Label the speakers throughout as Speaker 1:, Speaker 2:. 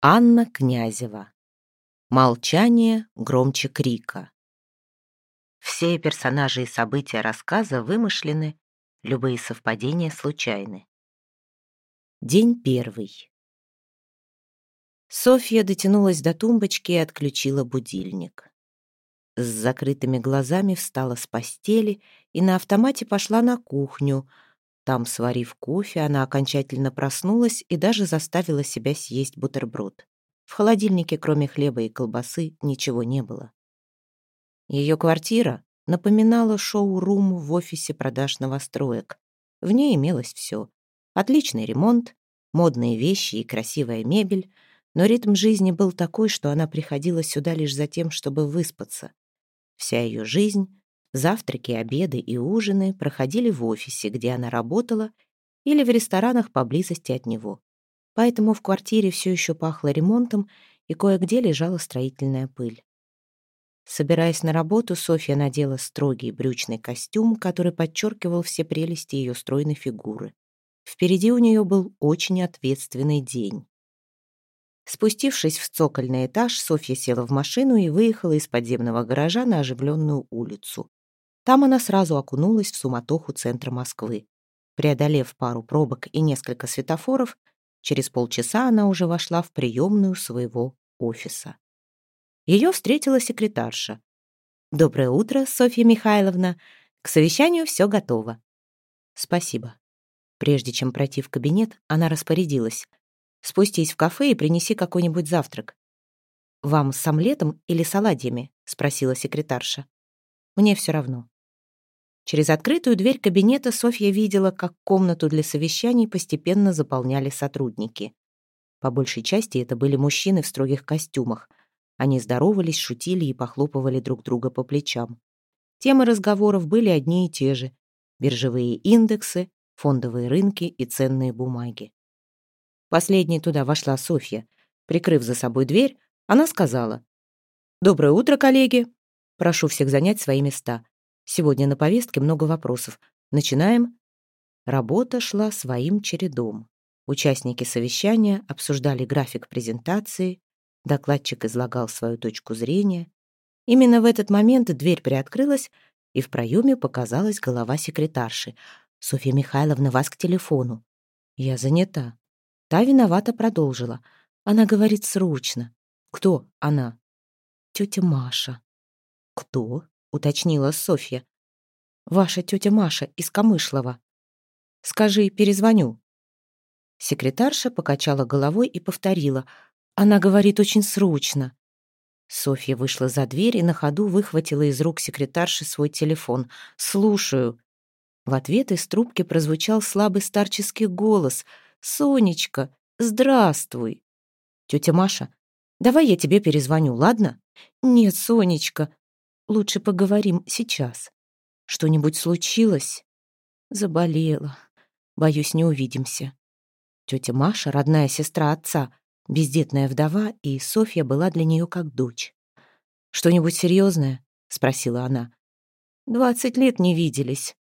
Speaker 1: Анна Князева. Молчание громче крика. Все персонажи и события рассказа вымышлены, любые совпадения случайны. День первый. Софья дотянулась до тумбочки и отключила будильник. С закрытыми глазами встала с постели и на автомате пошла на кухню. Там, сварив кофе, она окончательно проснулась и даже заставила себя съесть бутерброд. В холодильнике, кроме хлеба и колбасы, ничего не было. Ее квартира напоминала шоу-рум в офисе продаж новостроек. В ней имелось все. Отличный ремонт, модные вещи и красивая мебель, но ритм жизни был такой, что она приходила сюда лишь за тем, чтобы выспаться. Вся ее жизнь, завтраки, обеды и ужины проходили в офисе, где она работала, или в ресторанах поблизости от него поэтому в квартире все еще пахло ремонтом и кое-где лежала строительная пыль. Собираясь на работу, Софья надела строгий брючный костюм, который подчеркивал все прелести ее стройной фигуры. Впереди у нее был очень ответственный день. Спустившись в цокольный этаж, Софья села в машину и выехала из подземного гаража на оживленную улицу. Там она сразу окунулась в суматоху центра Москвы. Преодолев пару пробок и несколько светофоров, Через полчаса она уже вошла в приемную своего офиса. Ее встретила секретарша. «Доброе утро, Софья Михайловна. К совещанию все готово». «Спасибо». Прежде чем пройти в кабинет, она распорядилась. «Спустись в кафе и принеси какой-нибудь завтрак». «Вам с омлетом или с оладьями?» — спросила секретарша. «Мне все равно». Через открытую дверь кабинета Софья видела, как комнату для совещаний постепенно заполняли сотрудники. По большей части это были мужчины в строгих костюмах. Они здоровались, шутили и похлопывали друг друга по плечам. Темы разговоров были одни и те же. Биржевые индексы, фондовые рынки и ценные бумаги. Последней туда вошла Софья. Прикрыв за собой дверь, она сказала. «Доброе утро, коллеги! Прошу всех занять свои места. Сегодня на повестке много вопросов. Начинаем. Работа шла своим чередом. Участники совещания обсуждали график презентации, докладчик излагал свою точку зрения. Именно в этот момент дверь приоткрылась, и в проеме показалась голова секретарши. «Софья Михайловна, вас к телефону». «Я занята». Та виновата продолжила. Она говорит срочно. «Кто она?» «Тетя Маша». «Кто?» — уточнила Софья. «Ваша тетя Маша из Камышлова. Скажи, перезвоню». Секретарша покачала головой и повторила. «Она говорит очень срочно». Софья вышла за дверь и на ходу выхватила из рук секретарши свой телефон. «Слушаю». В ответ из трубки прозвучал слабый старческий голос. «Сонечка, здравствуй». «Тетя Маша, давай я тебе перезвоню, ладно?» «Нет, Сонечка, Лучше поговорим сейчас. Что-нибудь случилось? Заболела. Боюсь, не увидимся. Тетя Маша, родная сестра отца, бездетная вдова, и Софья была для нее как дочь. «Что-нибудь серьезное?» — спросила она. «Двадцать лет не виделись.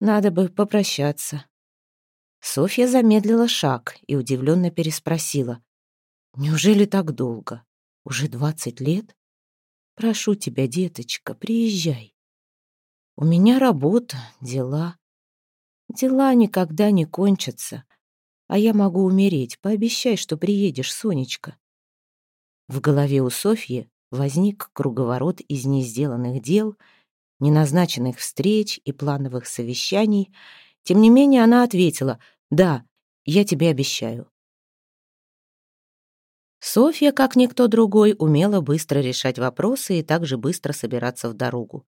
Speaker 1: Надо бы попрощаться». Софья замедлила шаг и удивленно переспросила. «Неужели так долго? Уже двадцать лет?» Прошу тебя, деточка, приезжай. У меня работа, дела. Дела никогда не кончатся, а я могу умереть. Пообещай, что приедешь, Сонечка. В голове у Софьи возник круговорот из несделанных дел, неназначенных встреч и плановых совещаний. Тем не менее она ответила «Да, я тебе обещаю». Софья, как никто другой, умела быстро решать вопросы и также быстро собираться в дорогу.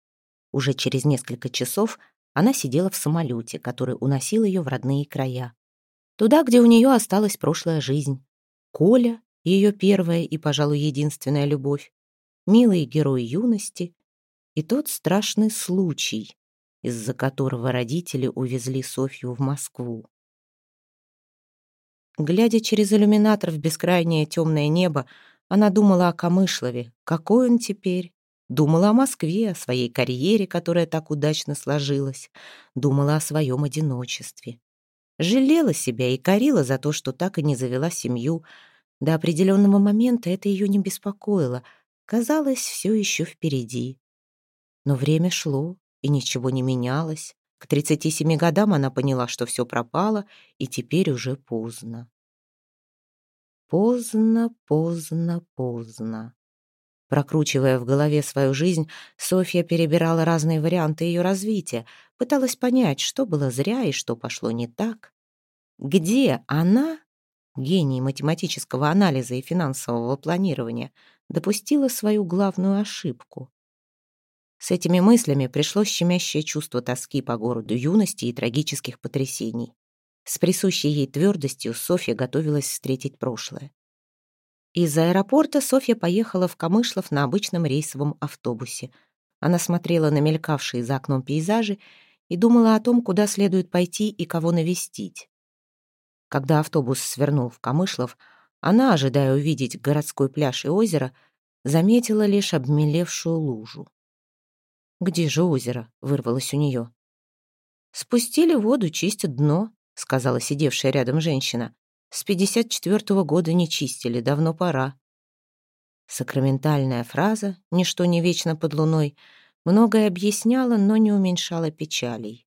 Speaker 1: Уже через несколько часов она сидела в самолете, который уносил ее в родные края. Туда, где у нее осталась прошлая жизнь. Коля, ее первая и, пожалуй, единственная любовь, милый герой юности и тот страшный случай, из-за которого родители увезли Софью в Москву. Глядя через иллюминатор в бескрайнее темное небо, она думала о Камышлове. Какой он теперь? Думала о Москве, о своей карьере, которая так удачно сложилась. Думала о своем одиночестве. Жалела себя и корила за то, что так и не завела семью. До определенного момента это ее не беспокоило. Казалось, все еще впереди. Но время шло, и ничего не менялось. К 37 годам она поняла, что все пропало, и теперь уже поздно. Поздно, поздно, поздно. Прокручивая в голове свою жизнь, Софья перебирала разные варианты ее развития, пыталась понять, что было зря и что пошло не так. Где она, гений математического анализа и финансового планирования, допустила свою главную ошибку? С этими мыслями пришло щемящее чувство тоски по городу юности и трагических потрясений. С присущей ей твердостью Софья готовилась встретить прошлое. Из аэропорта Софья поехала в Камышлов на обычном рейсовом автобусе. Она смотрела на мелькавшие за окном пейзажи и думала о том, куда следует пойти и кого навестить. Когда автобус свернул в Камышлов, она, ожидая увидеть городской пляж и озеро, заметила лишь обмелевшую лужу. «Где же озеро?» — вырвалось у нее. «Спустили воду, чистят дно», — сказала сидевшая рядом женщина. «С 54-го года не чистили, давно пора». Сакраментальная фраза «Ничто не вечно под луной» многое объясняла, но не уменьшала печалей.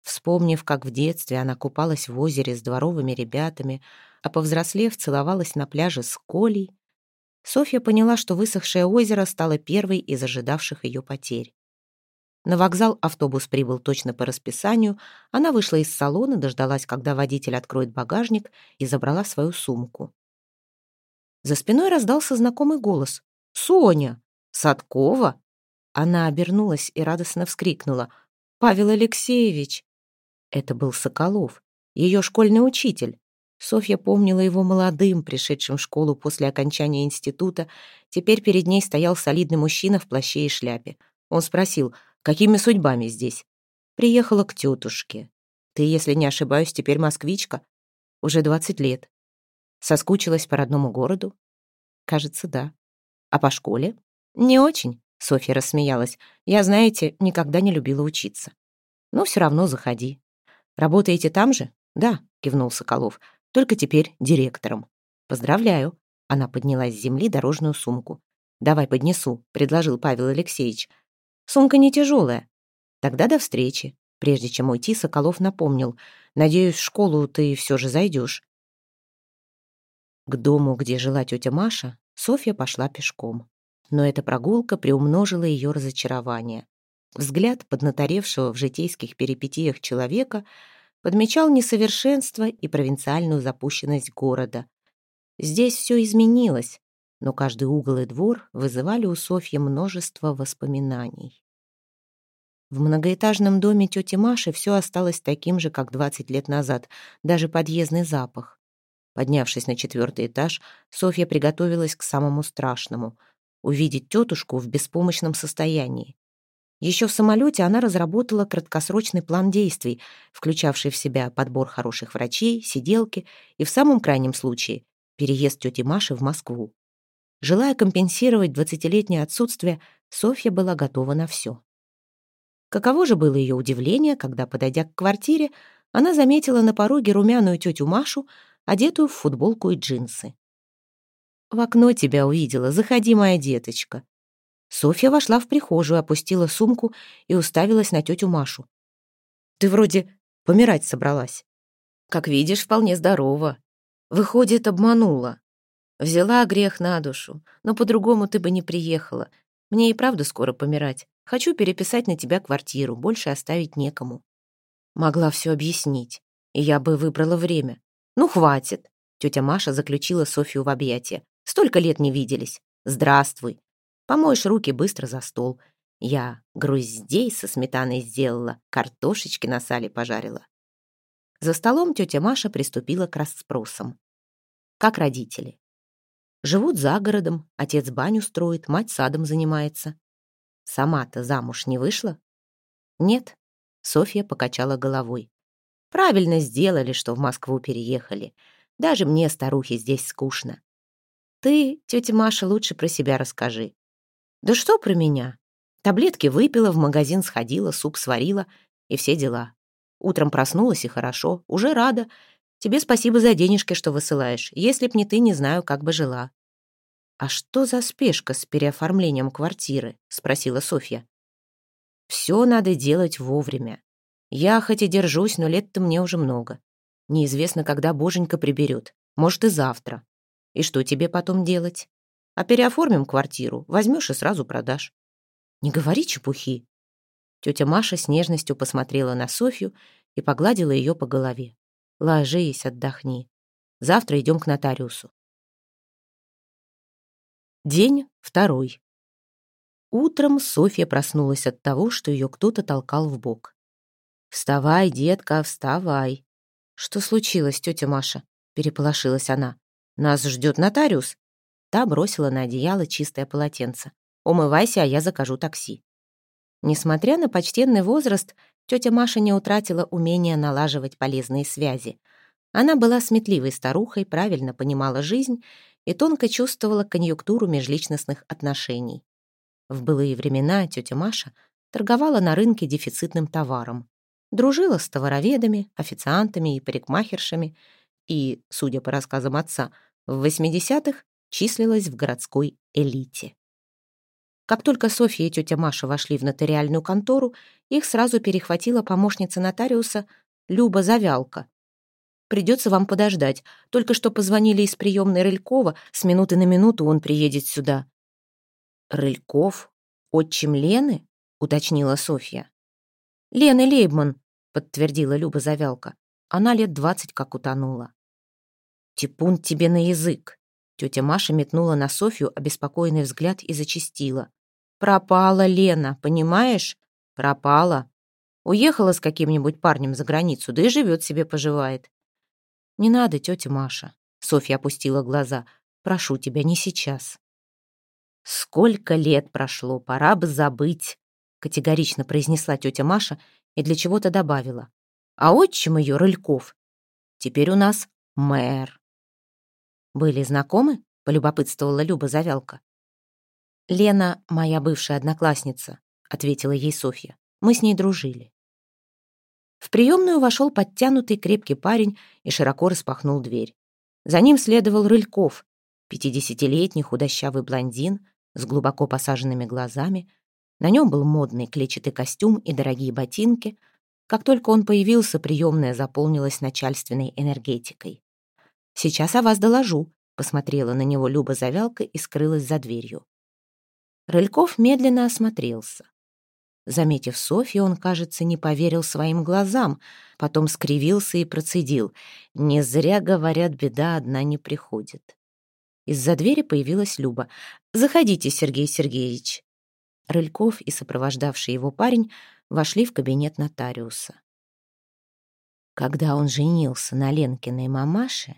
Speaker 1: Вспомнив, как в детстве она купалась в озере с дворовыми ребятами, а повзрослев целовалась на пляже с Колей, Софья поняла, что высохшее озеро стало первой из ожидавших ее потерь. На вокзал автобус прибыл точно по расписанию. Она вышла из салона, дождалась, когда водитель откроет багажник, и забрала свою сумку. За спиной раздался знакомый голос. «Соня! Садкова!» Она обернулась и радостно вскрикнула. «Павел Алексеевич!» Это был Соколов, ее школьный учитель. Софья помнила его молодым, пришедшим в школу после окончания института. Теперь перед ней стоял солидный мужчина в плаще и шляпе. Он спросил — Какими судьбами здесь? Приехала к тетушке. Ты, если не ошибаюсь, теперь москвичка? Уже двадцать лет. Соскучилась по родному городу? Кажется, да. А по школе? Не очень, Софья рассмеялась. Я, знаете, никогда не любила учиться. Но все равно заходи. Работаете там же? Да, кивнул Соколов. Только теперь директором. Поздравляю. Она подняла с земли дорожную сумку. «Давай поднесу», — предложил Павел Алексеевич. Сумка не тяжелая. Тогда до встречи. Прежде чем уйти, Соколов напомнил. Надеюсь, в школу ты все же зайдешь. К дому, где жила тетя Маша, Софья пошла пешком. Но эта прогулка приумножила ее разочарование. Взгляд поднаторевшего в житейских перипетиях человека подмечал несовершенство и провинциальную запущенность города. Здесь все изменилось, но каждый угол и двор вызывали у Софьи множество воспоминаний. В многоэтажном доме тети Маши все осталось таким же, как 20 лет назад, даже подъездный запах. Поднявшись на четвертый этаж, Софья приготовилась к самому страшному — увидеть тетушку в беспомощном состоянии. Еще в самолете она разработала краткосрочный план действий, включавший в себя подбор хороших врачей, сиделки и, в самом крайнем случае, переезд тети Маши в Москву. Желая компенсировать двадцатилетнее отсутствие, Софья была готова на все. Каково же было ее удивление, когда, подойдя к квартире, она заметила на пороге румяную тетю Машу, одетую в футболку и джинсы. «В окно тебя увидела. Заходи, моя деточка». Софья вошла в прихожую, опустила сумку и уставилась на тетю Машу. «Ты вроде помирать собралась. Как видишь, вполне здорова. Выходит, обманула. Взяла грех на душу, но по-другому ты бы не приехала. Мне и правда скоро помирать. Хочу переписать на тебя квартиру, больше оставить некому. Могла все объяснить, и я бы выбрала время. Ну, хватит. Тетя Маша заключила Софью в объятия. Столько лет не виделись. Здравствуй. Помоешь руки быстро за стол. Я груздей со сметаной сделала, картошечки на сале пожарила. За столом тетя Маша приступила к расспросам. Как родители? Живут за городом, отец баню строит, мать садом занимается. Сама-то замуж не вышла? Нет, Софья покачала головой. Правильно сделали, что в Москву переехали. Даже мне, старухе, здесь скучно. Ты, тетя Маша, лучше про себя расскажи. Да что про меня? Таблетки выпила, в магазин сходила, суп сварила и все дела. Утром проснулась и хорошо, уже рада. Тебе спасибо за денежки, что высылаешь. Если б не ты, не знаю, как бы жила». «А что за спешка с переоформлением квартиры?» — спросила Софья. «Все надо делать вовремя. Я хоть и держусь, но лет-то мне уже много. Неизвестно, когда боженька приберет. Может, и завтра. И что тебе потом делать? А переоформим квартиру, возьмешь и сразу продашь. Не говори чепухи. Тетя Маша с нежностью посмотрела на Софью и погладила ее по голове. Ложись, отдохни. Завтра идем к нотариусу. День второй. Утром Софья проснулась от того, что ее кто-то толкал в бок. «Вставай, детка, вставай!» «Что случилось, тетя Маша?» — переполошилась она. «Нас ждет нотариус». Та бросила на одеяло чистое полотенце. «Умывайся, а я закажу такси». Несмотря на почтенный возраст, тетя Маша не утратила умения налаживать полезные связи. Она была сметливой старухой, правильно понимала жизнь и тонко чувствовала конъюнктуру межличностных отношений. В былые времена тетя Маша торговала на рынке дефицитным товаром. Дружила с товароведами, официантами и парикмахершами и, судя по рассказам отца, в 80-х числилась в городской элите. Как только Софья и тетя Маша вошли в нотариальную контору, их сразу перехватила помощница нотариуса Люба Завялка. «Придется вам подождать. Только что позвонили из приемной Рылькова. С минуты на минуту он приедет сюда». «Рыльков? Отчим Лены?» — уточнила Софья. «Лены Лейбман», — подтвердила Люба Завялка. Она лет двадцать как утонула. «Типун тебе на язык!» Тетя Маша метнула на Софью обеспокоенный взгляд и зачастила. «Пропала Лена, понимаешь? Пропала. Уехала с каким-нибудь парнем за границу, да и живет себе, поживает». «Не надо, тетя Маша», — Софья опустила глаза. «Прошу тебя, не сейчас». «Сколько лет прошло, пора бы забыть», — категорично произнесла тетя Маша и для чего-то добавила. А отчим ее, Рыльков, теперь у нас мэр. «Были знакомы?» — полюбопытствовала Люба Завялка. «Лена — моя бывшая одноклассница», — ответила ей Софья. «Мы с ней дружили». В приемную вошел подтянутый крепкий парень и широко распахнул дверь. За ним следовал Рыльков, пятидесятилетний худощавый блондин с глубоко посаженными глазами. На нем был модный клетчатый костюм и дорогие ботинки. Как только он появился, приемная заполнилась начальственной энергетикой. «Сейчас о вас доложу», — посмотрела на него Люба Завялка и скрылась за дверью. Рыльков медленно осмотрелся. Заметив Софью, он, кажется, не поверил своим глазам, потом скривился и процедил. «Не зря, говорят, беда одна не приходит». Из-за двери появилась Люба. «Заходите, Сергей Сергеевич». Рыльков и сопровождавший его парень вошли в кабинет нотариуса. Когда он женился на Ленкиной мамаше,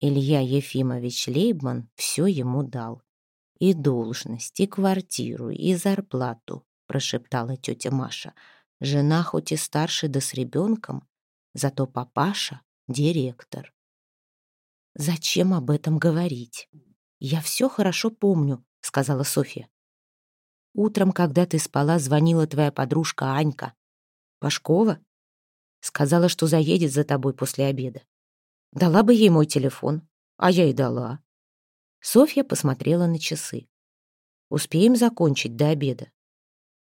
Speaker 1: Илья Ефимович Лейбман все ему дал. И должность, и квартиру, и зарплату, прошептала тетя Маша. Жена хоть и старше да с ребенком, зато папаша — директор. «Зачем об этом говорить? Я все хорошо помню», — сказала Софья. «Утром, когда ты спала, звонила твоя подружка Анька. Пашкова? Сказала, что заедет за тобой после обеда. Дала бы ей мой телефон, а я и дала. Софья посмотрела на часы. «Успеем закончить до обеда?»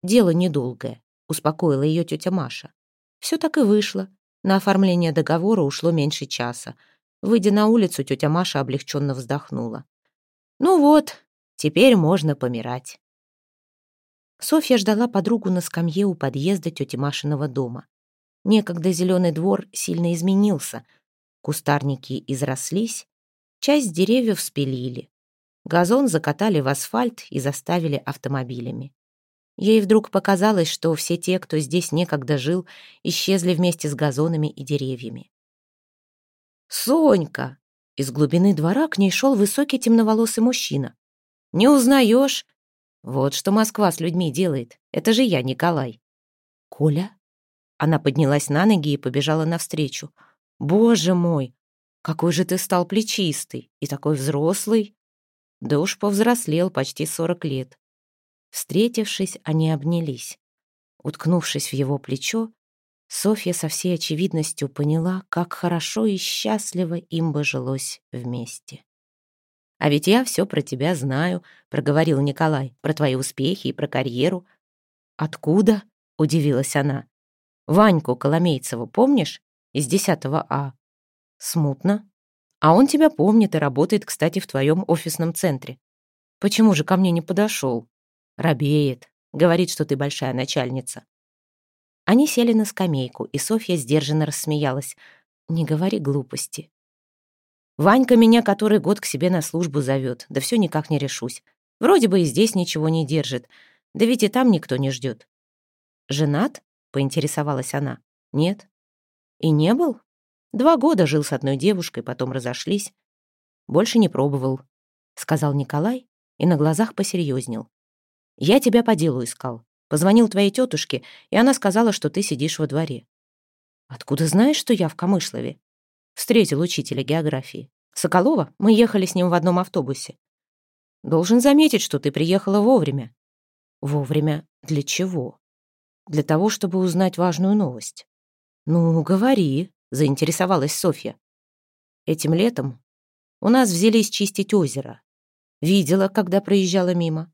Speaker 1: «Дело недолгое», — успокоила ее тетя Маша. Все так и вышло. На оформление договора ушло меньше часа. Выйдя на улицу, тетя Маша облегченно вздохнула. «Ну вот, теперь можно помирать». Софья ждала подругу на скамье у подъезда тети Машиного дома. Некогда зеленый двор сильно изменился — Кустарники изрослись, часть деревьев спилили. Газон закатали в асфальт и заставили автомобилями. Ей вдруг показалось, что все те, кто здесь некогда жил, исчезли вместе с газонами и деревьями. «Сонька!» Из глубины двора к ней шел высокий темноволосый мужчина. «Не узнаешь?» «Вот что Москва с людьми делает. Это же я, Николай». «Коля?» Она поднялась на ноги и побежала навстречу. Боже мой, какой же ты стал плечистый и такой взрослый. Да уж повзрослел почти сорок лет. Встретившись, они обнялись. Уткнувшись в его плечо, Софья со всей очевидностью поняла, как хорошо и счастливо им бы жилось вместе. «А ведь я все про тебя знаю», — проговорил Николай, «про твои успехи и про карьеру». «Откуда?» — удивилась она. «Ваньку Коломейцеву помнишь? Из 10 А». «Смутно. А он тебя помнит и работает, кстати, в твоем офисном центре. Почему же ко мне не подошел?» «Робеет. Говорит, что ты большая начальница». Они сели на скамейку, и Софья сдержанно рассмеялась. «Не говори глупости. Ванька меня который год к себе на службу зовет, да все никак не решусь. Вроде бы и здесь ничего не держит, да ведь и там никто не ждет. «Женат?» — поинтересовалась она. «Нет». «И не был?» Два года жил с одной девушкой, потом разошлись. Больше не пробовал, — сказал Николай и на глазах посерьезнел. «Я тебя по делу искал. Позвонил твоей тетушке, и она сказала, что ты сидишь во дворе. Откуда знаешь, что я в Камышлове? Встретил учителя географии. Соколова, мы ехали с ним в одном автобусе. Должен заметить, что ты приехала вовремя. Вовремя для чего? Для того, чтобы узнать важную новость. Ну, говори, заинтересовалась Софья. Этим летом у нас взялись чистить озеро. Видела, когда проезжала мимо.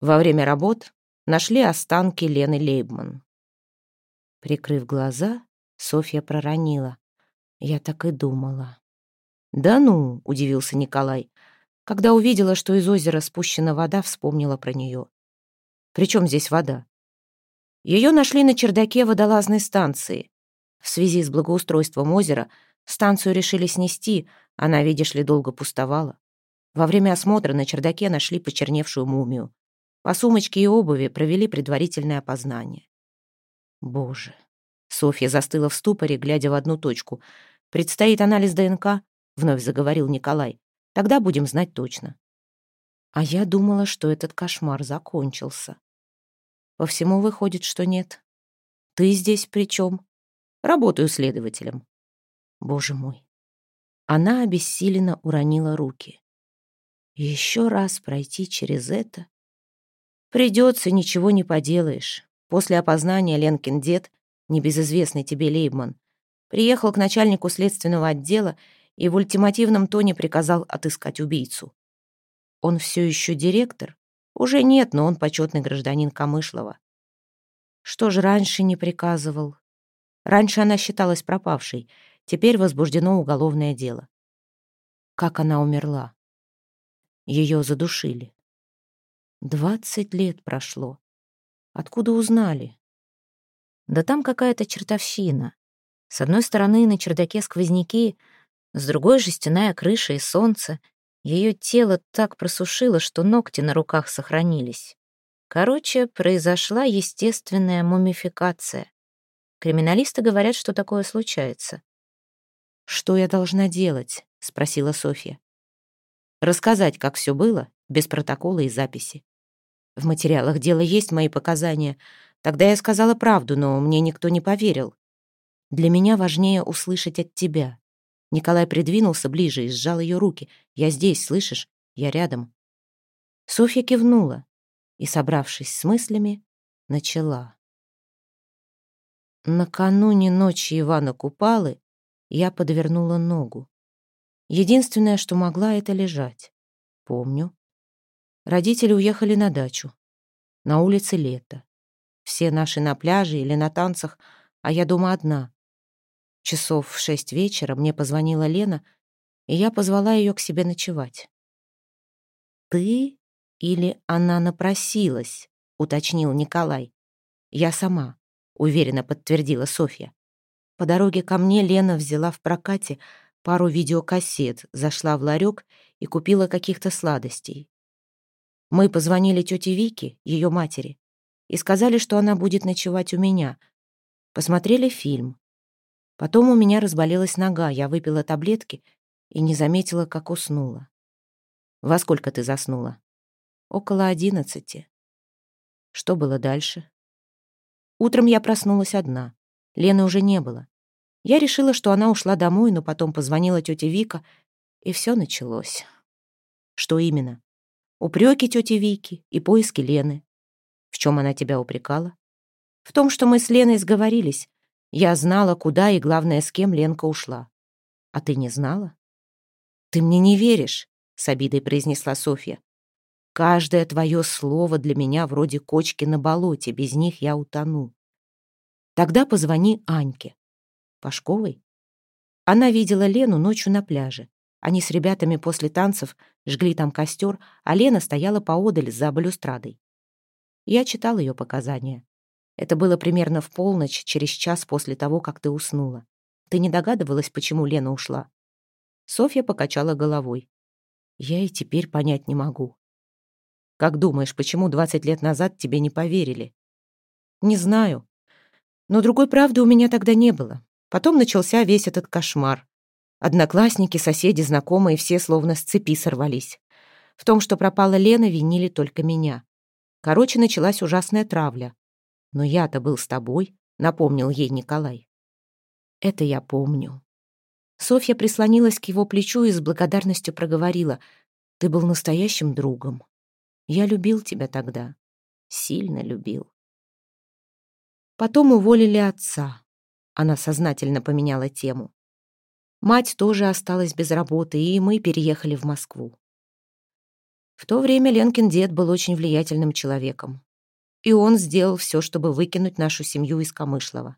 Speaker 1: Во время работ нашли останки Лены Лейбман. Прикрыв глаза, Софья проронила. Я так и думала. «Да ну!» — удивился Николай. Когда увидела, что из озера спущена вода, вспомнила про нее. «При чем здесь вода?» Ее нашли на чердаке водолазной станции. В связи с благоустройством озера станцию решили снести, она, видишь ли, долго пустовала. Во время осмотра на чердаке нашли почерневшую мумию. По сумочке и обуви провели предварительное опознание. Боже. Софья застыла в ступоре, глядя в одну точку. «Предстоит анализ ДНК», — вновь заговорил Николай. «Тогда будем знать точно». А я думала, что этот кошмар закончился. По всему выходит, что нет. Ты здесь при чем? Работаю следователем. Боже мой. Она обессиленно уронила руки. Еще раз пройти через это Придется, ничего не поделаешь. После опознания Ленкин дед, небезызвестный тебе Лейбман, приехал к начальнику следственного отдела и в ультимативном тоне приказал отыскать убийцу. Он все еще директор? Уже нет, но он почетный гражданин Камышлова. Что же раньше не приказывал? Раньше она считалась пропавшей, теперь возбуждено уголовное дело. Как она умерла? Ее задушили. Двадцать лет прошло. Откуда узнали? Да там какая-то чертовщина. С одной стороны на чердаке сквозняки, с другой жестяная крыша и солнце. Ее тело так просушило, что ногти на руках сохранились. Короче, произошла естественная мумификация. Криминалисты говорят, что такое случается. «Что я должна делать?» — спросила Софья. «Рассказать, как все было, без протокола и записи. В материалах дела есть мои показания. Тогда я сказала правду, но мне никто не поверил. Для меня важнее услышать от тебя. Николай придвинулся ближе и сжал ее руки. «Я здесь, слышишь? Я рядом». Софья кивнула и, собравшись с мыслями, начала. Накануне ночи Ивана Купалы я подвернула ногу. Единственное, что могла, это лежать. Помню, Родители уехали на дачу. На улице лето. Все наши на пляже или на танцах, а я дома одна. Часов в шесть вечера мне позвонила Лена, и я позвала ее к себе ночевать. «Ты или она напросилась?» — уточнил Николай. «Я сама», — уверенно подтвердила Софья. По дороге ко мне Лена взяла в прокате пару видеокассет, зашла в ларек и купила каких-то сладостей. Мы позвонили тете Вике, ее матери, и сказали, что она будет ночевать у меня. Посмотрели фильм. Потом у меня разболелась нога, я выпила таблетки и не заметила, как уснула. Во сколько ты заснула? Около одиннадцати. Что было дальше? Утром я проснулась одна. Лены уже не было. Я решила, что она ушла домой, но потом позвонила тете Вика, и все началось. Что именно? Упреки тети Вики и поиски Лены. В чем она тебя упрекала? В том, что мы с Леной сговорились. Я знала, куда и, главное, с кем Ленка ушла. А ты не знала? Ты мне не веришь, с обидой произнесла Софья. Каждое твое слово для меня вроде кочки на болоте, без них я утону. Тогда позвони Аньке. Пашковой? Она видела Лену ночью на пляже. Они с ребятами после танцев жгли там костер, а Лена стояла поодаль за балюстрадой. Я читал ее показания. Это было примерно в полночь, через час после того, как ты уснула. Ты не догадывалась, почему Лена ушла?» Софья покачала головой. «Я и теперь понять не могу. Как думаешь, почему 20 лет назад тебе не поверили?» «Не знаю. Но другой правды у меня тогда не было. Потом начался весь этот кошмар. Одноклассники, соседи, знакомые, все словно с цепи сорвались. В том, что пропала Лена, винили только меня. Короче, началась ужасная травля. «Но я-то был с тобой», — напомнил ей Николай. «Это я помню». Софья прислонилась к его плечу и с благодарностью проговорила. «Ты был настоящим другом. Я любил тебя тогда. Сильно любил». Потом уволили отца. Она сознательно поменяла тему. Мать тоже осталась без работы, и мы переехали в Москву. В то время Ленкин дед был очень влиятельным человеком и он сделал все, чтобы выкинуть нашу семью из Камышлова.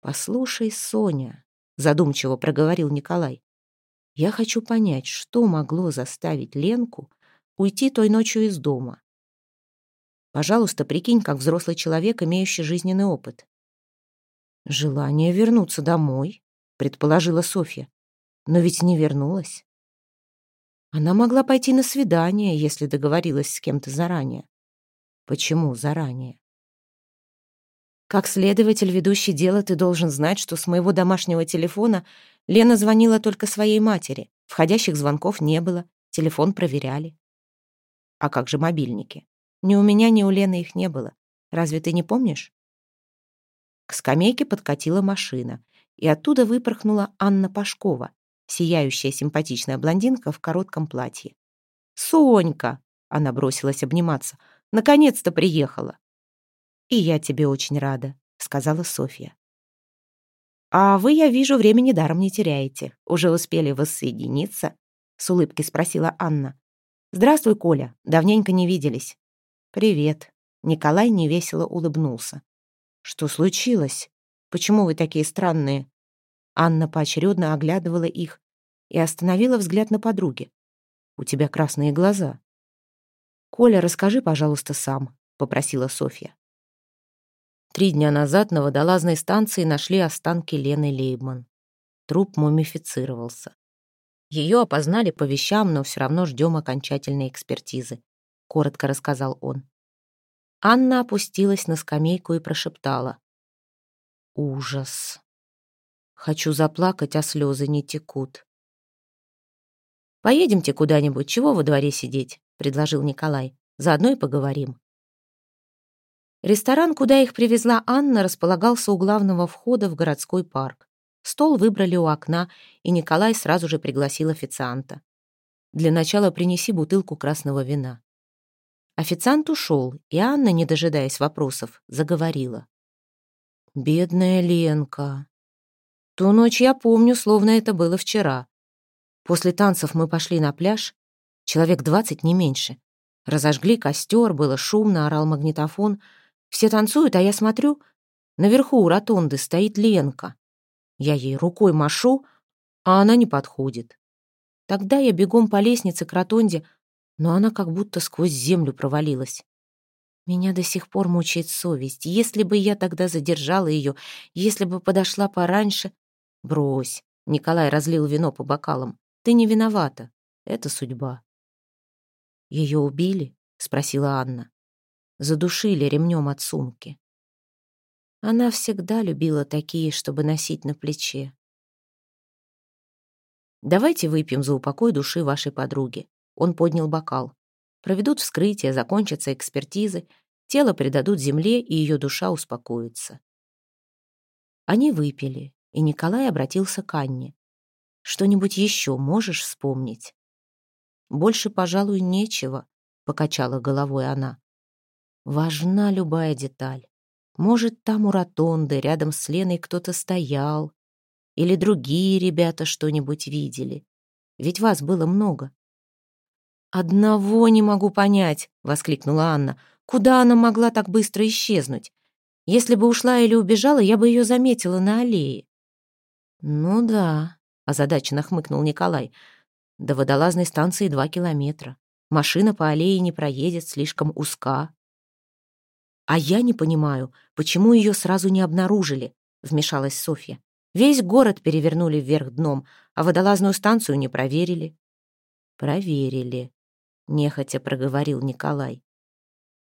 Speaker 1: «Послушай, Соня», — задумчиво проговорил Николай, «я хочу понять, что могло заставить Ленку уйти той ночью из дома. Пожалуйста, прикинь, как взрослый человек, имеющий жизненный опыт». «Желание вернуться домой», — предположила Софья, «но ведь не вернулась». Она могла пойти на свидание, если договорилась с кем-то заранее. Почему заранее? Как следователь, ведущий дело, ты должен знать, что с моего домашнего телефона Лена звонила только своей матери. Входящих звонков не было, телефон проверяли. А как же мобильники? Ни у меня, ни у Лены их не было. Разве ты не помнишь? К скамейке подкатила машина, и оттуда выпорхнула Анна Пашкова, сияющая симпатичная блондинка в коротком платье. «Сонька!» — она бросилась обниматься — Наконец-то приехала. И я тебе очень рада, сказала Софья. А вы, я вижу, времени даром не теряете. Уже успели воссоединиться? С улыбкой спросила Анна. Здравствуй, Коля. Давненько не виделись. Привет. Николай невесело улыбнулся. Что случилось? Почему вы такие странные? Анна поочередно оглядывала их и остановила взгляд на подруги. У тебя красные глаза. «Коля, расскажи, пожалуйста, сам», — попросила Софья. Три дня назад на водолазной станции нашли останки Лены Лейбман. Труп мумифицировался. Ее опознали по вещам, но все равно ждем окончательной экспертизы», — коротко рассказал он. Анна опустилась на скамейку и прошептала. «Ужас! Хочу заплакать, а слезы не текут». «Поедемте куда-нибудь, чего во дворе сидеть?» предложил Николай. «Заодно и поговорим». Ресторан, куда их привезла Анна, располагался у главного входа в городской парк. Стол выбрали у окна, и Николай сразу же пригласил официанта. «Для начала принеси бутылку красного вина». Официант ушел, и Анна, не дожидаясь вопросов, заговорила. «Бедная Ленка. Ту ночь я помню, словно это было вчера. После танцев мы пошли на пляж, Человек двадцать, не меньше. Разожгли костер, было шумно, орал магнитофон. Все танцуют, а я смотрю, наверху у ротонды стоит Ленка. Я ей рукой машу, а она не подходит. Тогда я бегом по лестнице к ротонде, но она как будто сквозь землю провалилась. Меня до сих пор мучает совесть. Если бы я тогда задержала ее, если бы подошла пораньше... Брось. Николай разлил вино по бокалам. Ты не виновата. Это судьба. «Ее убили?» — спросила Анна. Задушили ремнем от сумки. Она всегда любила такие, чтобы носить на плече. «Давайте выпьем за упокой души вашей подруги». Он поднял бокал. Проведут вскрытие, закончатся экспертизы, тело предадут земле, и ее душа успокоится. Они выпили, и Николай обратился к Анне. «Что-нибудь еще можешь вспомнить?» Больше, пожалуй, нечего, покачала головой она. Важна любая деталь. Может, там у ротонды рядом с Леной кто-то стоял. Или другие ребята что-нибудь видели. Ведь вас было много. «Одного не могу понять», — воскликнула Анна. «Куда она могла так быстро исчезнуть? Если бы ушла или убежала, я бы ее заметила на аллее». «Ну да», — озадаченно хмыкнул Николай. «До водолазной станции два километра. Машина по аллее не проедет, слишком узка». «А я не понимаю, почему ее сразу не обнаружили?» — вмешалась Софья. «Весь город перевернули вверх дном, а водолазную станцию не проверили». «Проверили», — нехотя проговорил Николай.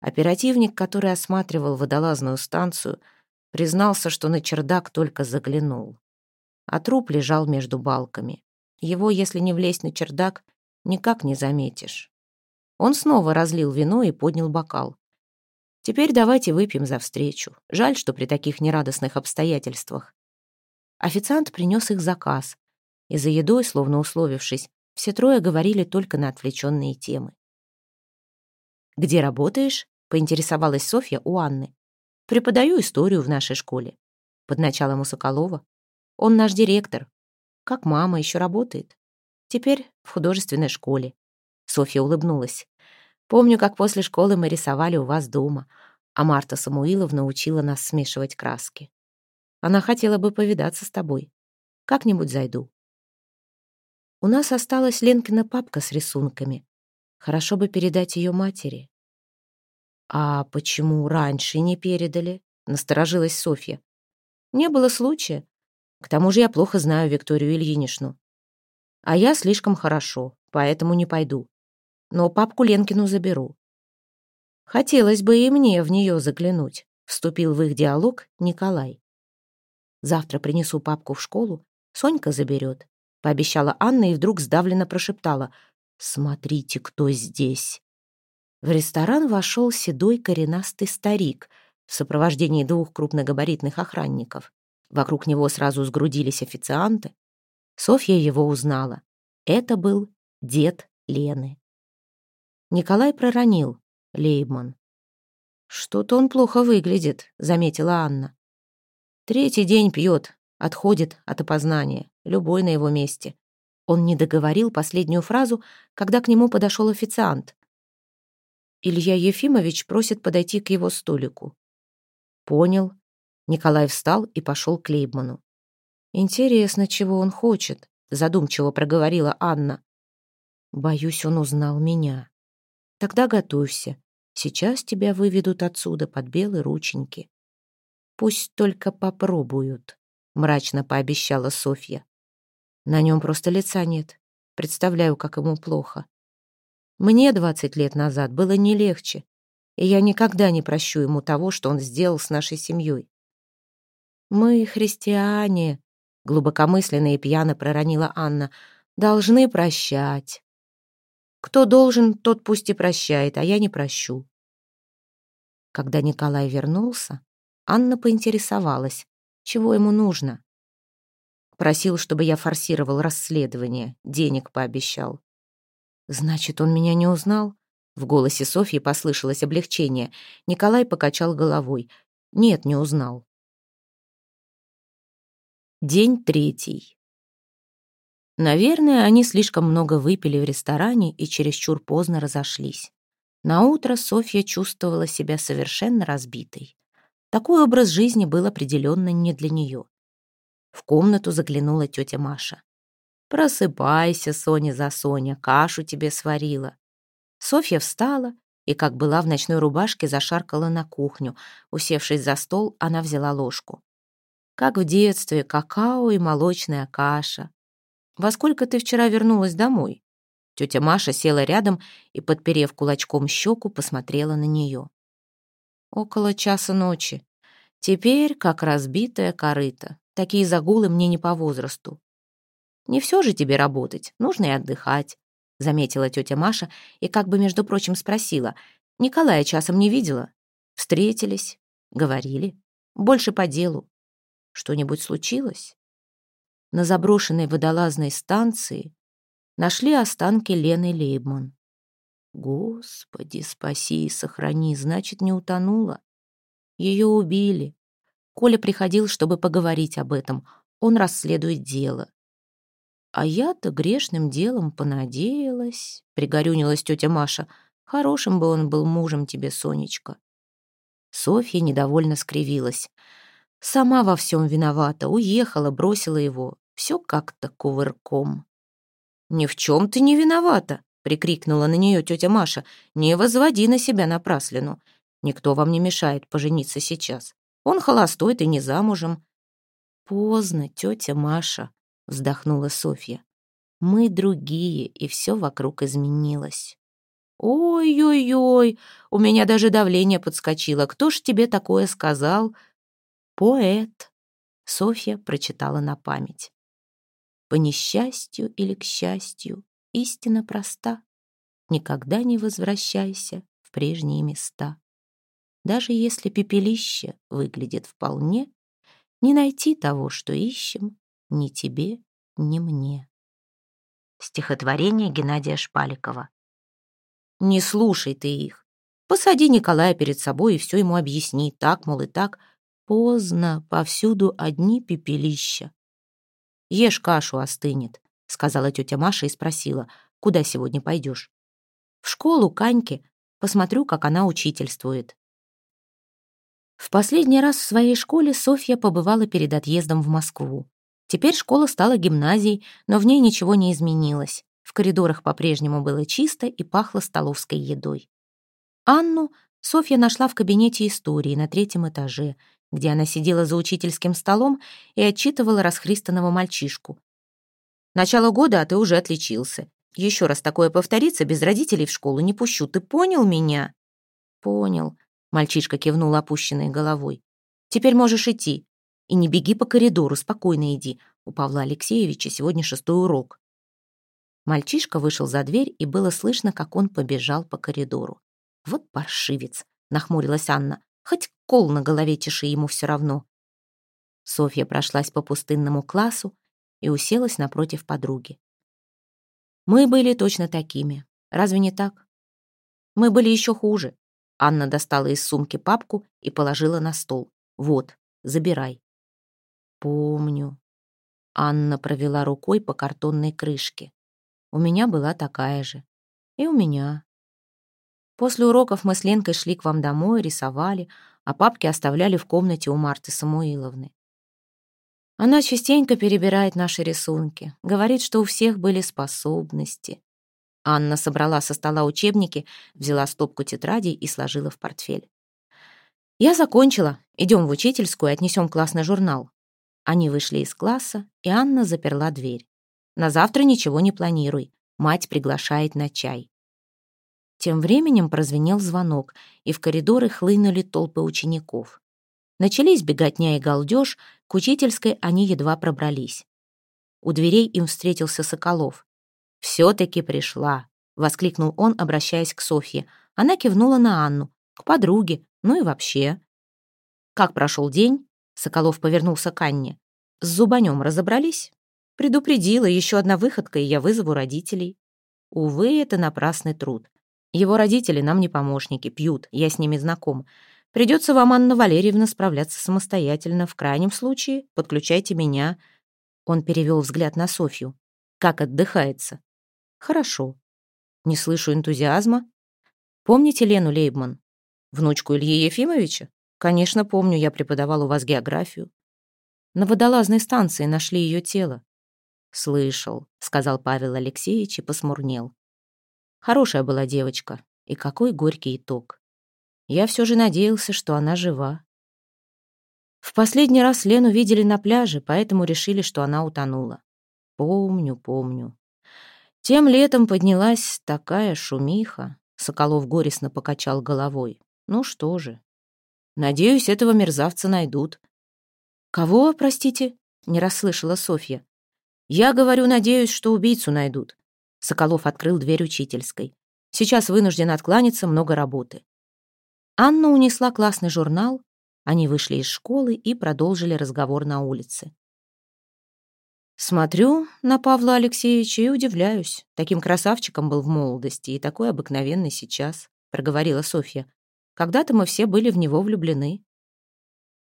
Speaker 1: Оперативник, который осматривал водолазную станцию, признался, что на чердак только заглянул. А труп лежал между балками. Его, если не влезть на чердак, никак не заметишь. Он снова разлил вино и поднял бокал. Теперь давайте выпьем за встречу. Жаль, что при таких нерадостных обстоятельствах. Официант принес их заказ. И за едой, словно условившись, все трое говорили только на отвлеченные темы. «Где работаешь?» — поинтересовалась Софья у Анны. «Преподаю историю в нашей школе. Под началом у Соколова. Он наш директор. Как мама еще работает. Теперь в художественной школе». Софья улыбнулась. Помню, как после школы мы рисовали у вас дома, а Марта Самуиловна учила нас смешивать краски. Она хотела бы повидаться с тобой. Как-нибудь зайду. У нас осталась Ленкина папка с рисунками. Хорошо бы передать ее матери. А почему раньше не передали? Насторожилась Софья. Не было случая. К тому же я плохо знаю Викторию Ильиничну. А я слишком хорошо, поэтому не пойду но папку Ленкину заберу. Хотелось бы и мне в нее заглянуть, вступил в их диалог Николай. Завтра принесу папку в школу, Сонька заберет, пообещала Анна и вдруг сдавленно прошептала «Смотрите, кто здесь!» В ресторан вошел седой коренастый старик в сопровождении двух крупногабаритных охранников. Вокруг него сразу сгрудились официанты. Софья его узнала. Это был дед Лены. Николай проронил. Лейбман. «Что-то он плохо выглядит», — заметила Анна. «Третий день пьет, отходит от опознания, любой на его месте». Он не договорил последнюю фразу, когда к нему подошел официант. Илья Ефимович просит подойти к его столику. «Понял». Николай встал и пошел к Лейбману. «Интересно, чего он хочет», — задумчиво проговорила Анна. «Боюсь, он узнал меня». Тогда готовься. Сейчас тебя выведут отсюда под белые рученьки. Пусть только попробуют, мрачно пообещала Софья. На нем просто лица нет. Представляю, как ему плохо. Мне двадцать лет назад было не легче, и я никогда не прощу ему того, что он сделал с нашей семьей. Мы, христиане, глубокомысленно и пьяно проронила Анна, должны прощать. Кто должен, тот пусть и прощает, а я не прощу. Когда Николай вернулся, Анна поинтересовалась, чего ему нужно. Просил, чтобы я форсировал расследование, денег пообещал. Значит, он меня не узнал? В голосе Софьи послышалось облегчение. Николай покачал головой. Нет, не узнал. День третий. Наверное, они слишком много выпили в ресторане и чересчур поздно разошлись. Наутро Софья чувствовала себя совершенно разбитой. Такой образ жизни был определенно не для нее. В комнату заглянула тетя Маша. «Просыпайся, Соня за Соня, кашу тебе сварила». Софья встала и, как была в ночной рубашке, зашаркала на кухню. Усевшись за стол, она взяла ложку. Как в детстве, какао и молочная каша. «Во сколько ты вчера вернулась домой?» Тетя Маша села рядом и, подперев кулачком щеку, посмотрела на нее. «Около часа ночи. Теперь как разбитая корыта. Такие загулы мне не по возрасту. Не все же тебе работать, нужно и отдыхать», — заметила тетя Маша и как бы, между прочим, спросила. «Николая часом не видела? Встретились? Говорили? Больше по делу. Что-нибудь случилось?» На заброшенной водолазной станции нашли останки Лены Лейбман. Господи, спаси и сохрани, значит, не утонула. Ее убили. Коля приходил, чтобы поговорить об этом. Он расследует дело. А я-то грешным делом понадеялась, пригорюнилась тетя Маша. Хорошим бы он был мужем тебе, Сонечка. Софья недовольно скривилась. Сама во всем виновата, уехала, бросила его. Все как-то кувырком. «Ни в чем ты не виновата!» — прикрикнула на нее тетя Маша. «Не возводи на себя напраслину. Никто вам не мешает пожениться сейчас. Он холостой, ты не замужем». «Поздно, тетя Маша», — вздохнула Софья. «Мы другие, и все вокруг изменилось». «Ой-ой-ой, у меня даже давление подскочило. Кто ж тебе такое сказал?» «Поэт», — Софья прочитала на память. «По несчастью или к счастью, истина проста. Никогда не возвращайся в прежние места. Даже если пепелище выглядит вполне, не найти того, что ищем, ни тебе, ни мне». Стихотворение Геннадия Шпаликова. Не слушай ты их. Посади Николая перед собой и все ему объясни. Так, мол, и так. Поздно, повсюду одни пепелища. Ешь кашу, остынет, сказала тетя Маша и спросила, куда сегодня пойдешь? В школу Каньки. Посмотрю, как она учительствует. В последний раз в своей школе Софья побывала перед отъездом в Москву. Теперь школа стала гимназией, но в ней ничего не изменилось. В коридорах по-прежнему было чисто и пахло столовской едой. Анну Софья нашла в кабинете истории на третьем этаже, где она сидела за учительским столом и отчитывала расхристанного мальчишку. «Начало года, а ты уже отличился. Еще раз такое повторится, без родителей в школу не пущу. Ты понял меня?» «Понял», — мальчишка кивнул опущенной головой. «Теперь можешь идти. И не беги по коридору, спокойно иди. У Павла Алексеевича сегодня шестой урок». Мальчишка вышел за дверь, и было слышно, как он побежал по коридору. «Вот паршивец!» — нахмурилась Анна. «Хоть кол на голове тиши, ему все равно». Софья прошлась по пустынному классу и уселась напротив подруги. «Мы были точно такими. Разве не так?» «Мы были еще хуже». Анна достала из сумки папку и положила на стол. «Вот, забирай». «Помню». Анна провела рукой по картонной крышке. У меня была такая же. И у меня. После уроков мы с Ленкой шли к вам домой, рисовали, а папки оставляли в комнате у Марты Самуиловны. Она частенько перебирает наши рисунки, говорит, что у всех были способности. Анна собрала со стола учебники, взяла стопку тетрадей и сложила в портфель. «Я закончила. Идем в учительскую, отнесем классный журнал». Они вышли из класса, и Анна заперла дверь. На завтра ничего не планируй. Мать приглашает на чай. Тем временем прозвенел звонок, и в коридоры хлынули толпы учеников. Начались беготня и галдеж, к учительской они едва пробрались. У дверей им встретился Соколов. «Все-таки пришла», — воскликнул он, обращаясь к Софье. Она кивнула на Анну, к подруге, ну и вообще. «Как прошел день?» — Соколов повернулся к Анне. «С зубанем разобрались?» Предупредила, еще одна выходка, и я вызову родителей. Увы, это напрасный труд. Его родители нам не помощники, пьют, я с ними знаком. Придется вам, Анна Валерьевна, справляться самостоятельно. В крайнем случае подключайте меня. Он перевел взгляд на Софью. Как отдыхается? Хорошо. Не слышу энтузиазма. Помните Лену Лейбман? Внучку Ильи Ефимовича? Конечно, помню, я преподавал у вас географию. На водолазной станции нашли ее тело. «Слышал», — сказал Павел Алексеевич и посмурнел. Хорошая была девочка, и какой горький итог. Я все же надеялся, что она жива. В последний раз Лену видели на пляже, поэтому решили, что она утонула. Помню, помню. Тем летом поднялась такая шумиха. Соколов горестно покачал головой. Ну что же. Надеюсь, этого мерзавца найдут. Кого, простите? Не расслышала Софья. «Я говорю, надеюсь, что убийцу найдут». Соколов открыл дверь учительской. «Сейчас вынужден откланяться, много работы». Анна унесла классный журнал, они вышли из школы и продолжили разговор на улице. Смотрю на Павла Алексеевича и удивляюсь. Таким красавчиком был в молодости и такой обыкновенный сейчас, проговорила Софья. Когда-то мы все были в него влюблены.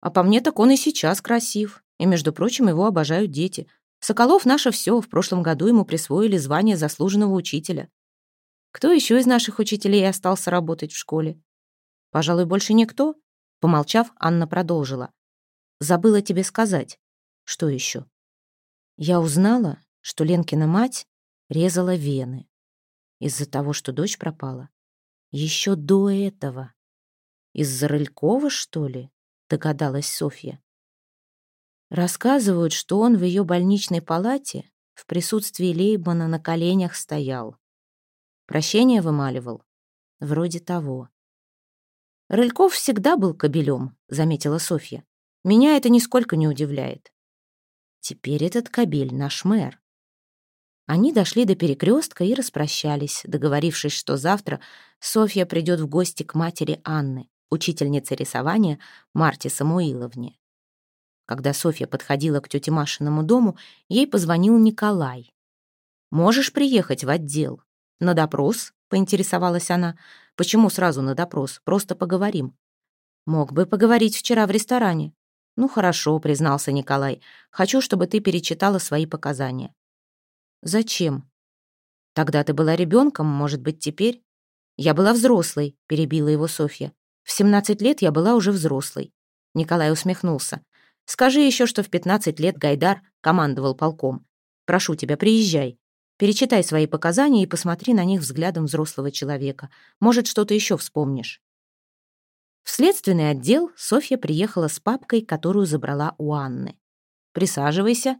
Speaker 1: А по мне так он и сейчас красив. И, между прочим, его обожают дети. Соколов наше все, в прошлом году ему присвоили звание заслуженного учителя. Кто еще из наших учителей остался работать в школе? Пожалуй, больше никто. Помолчав, Анна продолжила. Забыла тебе сказать. Что еще? Я узнала, что Ленкина мать резала вены. Из-за того, что дочь пропала. Еще до этого. Из-за Рылькова, что ли? Догадалась Софья. Рассказывают, что он в ее больничной палате в присутствии Лейбмана на коленях стоял. Прощение вымаливал. Вроде того. «Рыльков всегда был кобелем», — заметила Софья. «Меня это нисколько не удивляет». «Теперь этот кобель наш мэр». Они дошли до перекрестка и распрощались, договорившись, что завтра Софья придет в гости к матери Анны, учительнице рисования Марте Самуиловне. Когда Софья подходила к тете Машиному дому, ей позвонил Николай. «Можешь приехать в отдел?» «На допрос?» — поинтересовалась она. «Почему сразу на допрос? Просто поговорим». «Мог бы поговорить вчера в ресторане». «Ну хорошо», — признался Николай. «Хочу, чтобы ты перечитала свои показания». «Зачем?» «Тогда ты была ребенком, может быть, теперь?» «Я была взрослой», — перебила его Софья. «В семнадцать лет я была уже взрослой». Николай усмехнулся. Скажи еще, что в 15 лет Гайдар командовал полком. Прошу тебя, приезжай. Перечитай свои показания и посмотри на них взглядом взрослого человека. Может, что-то еще вспомнишь. В следственный отдел Софья приехала с папкой, которую забрала у Анны. «Присаживайся».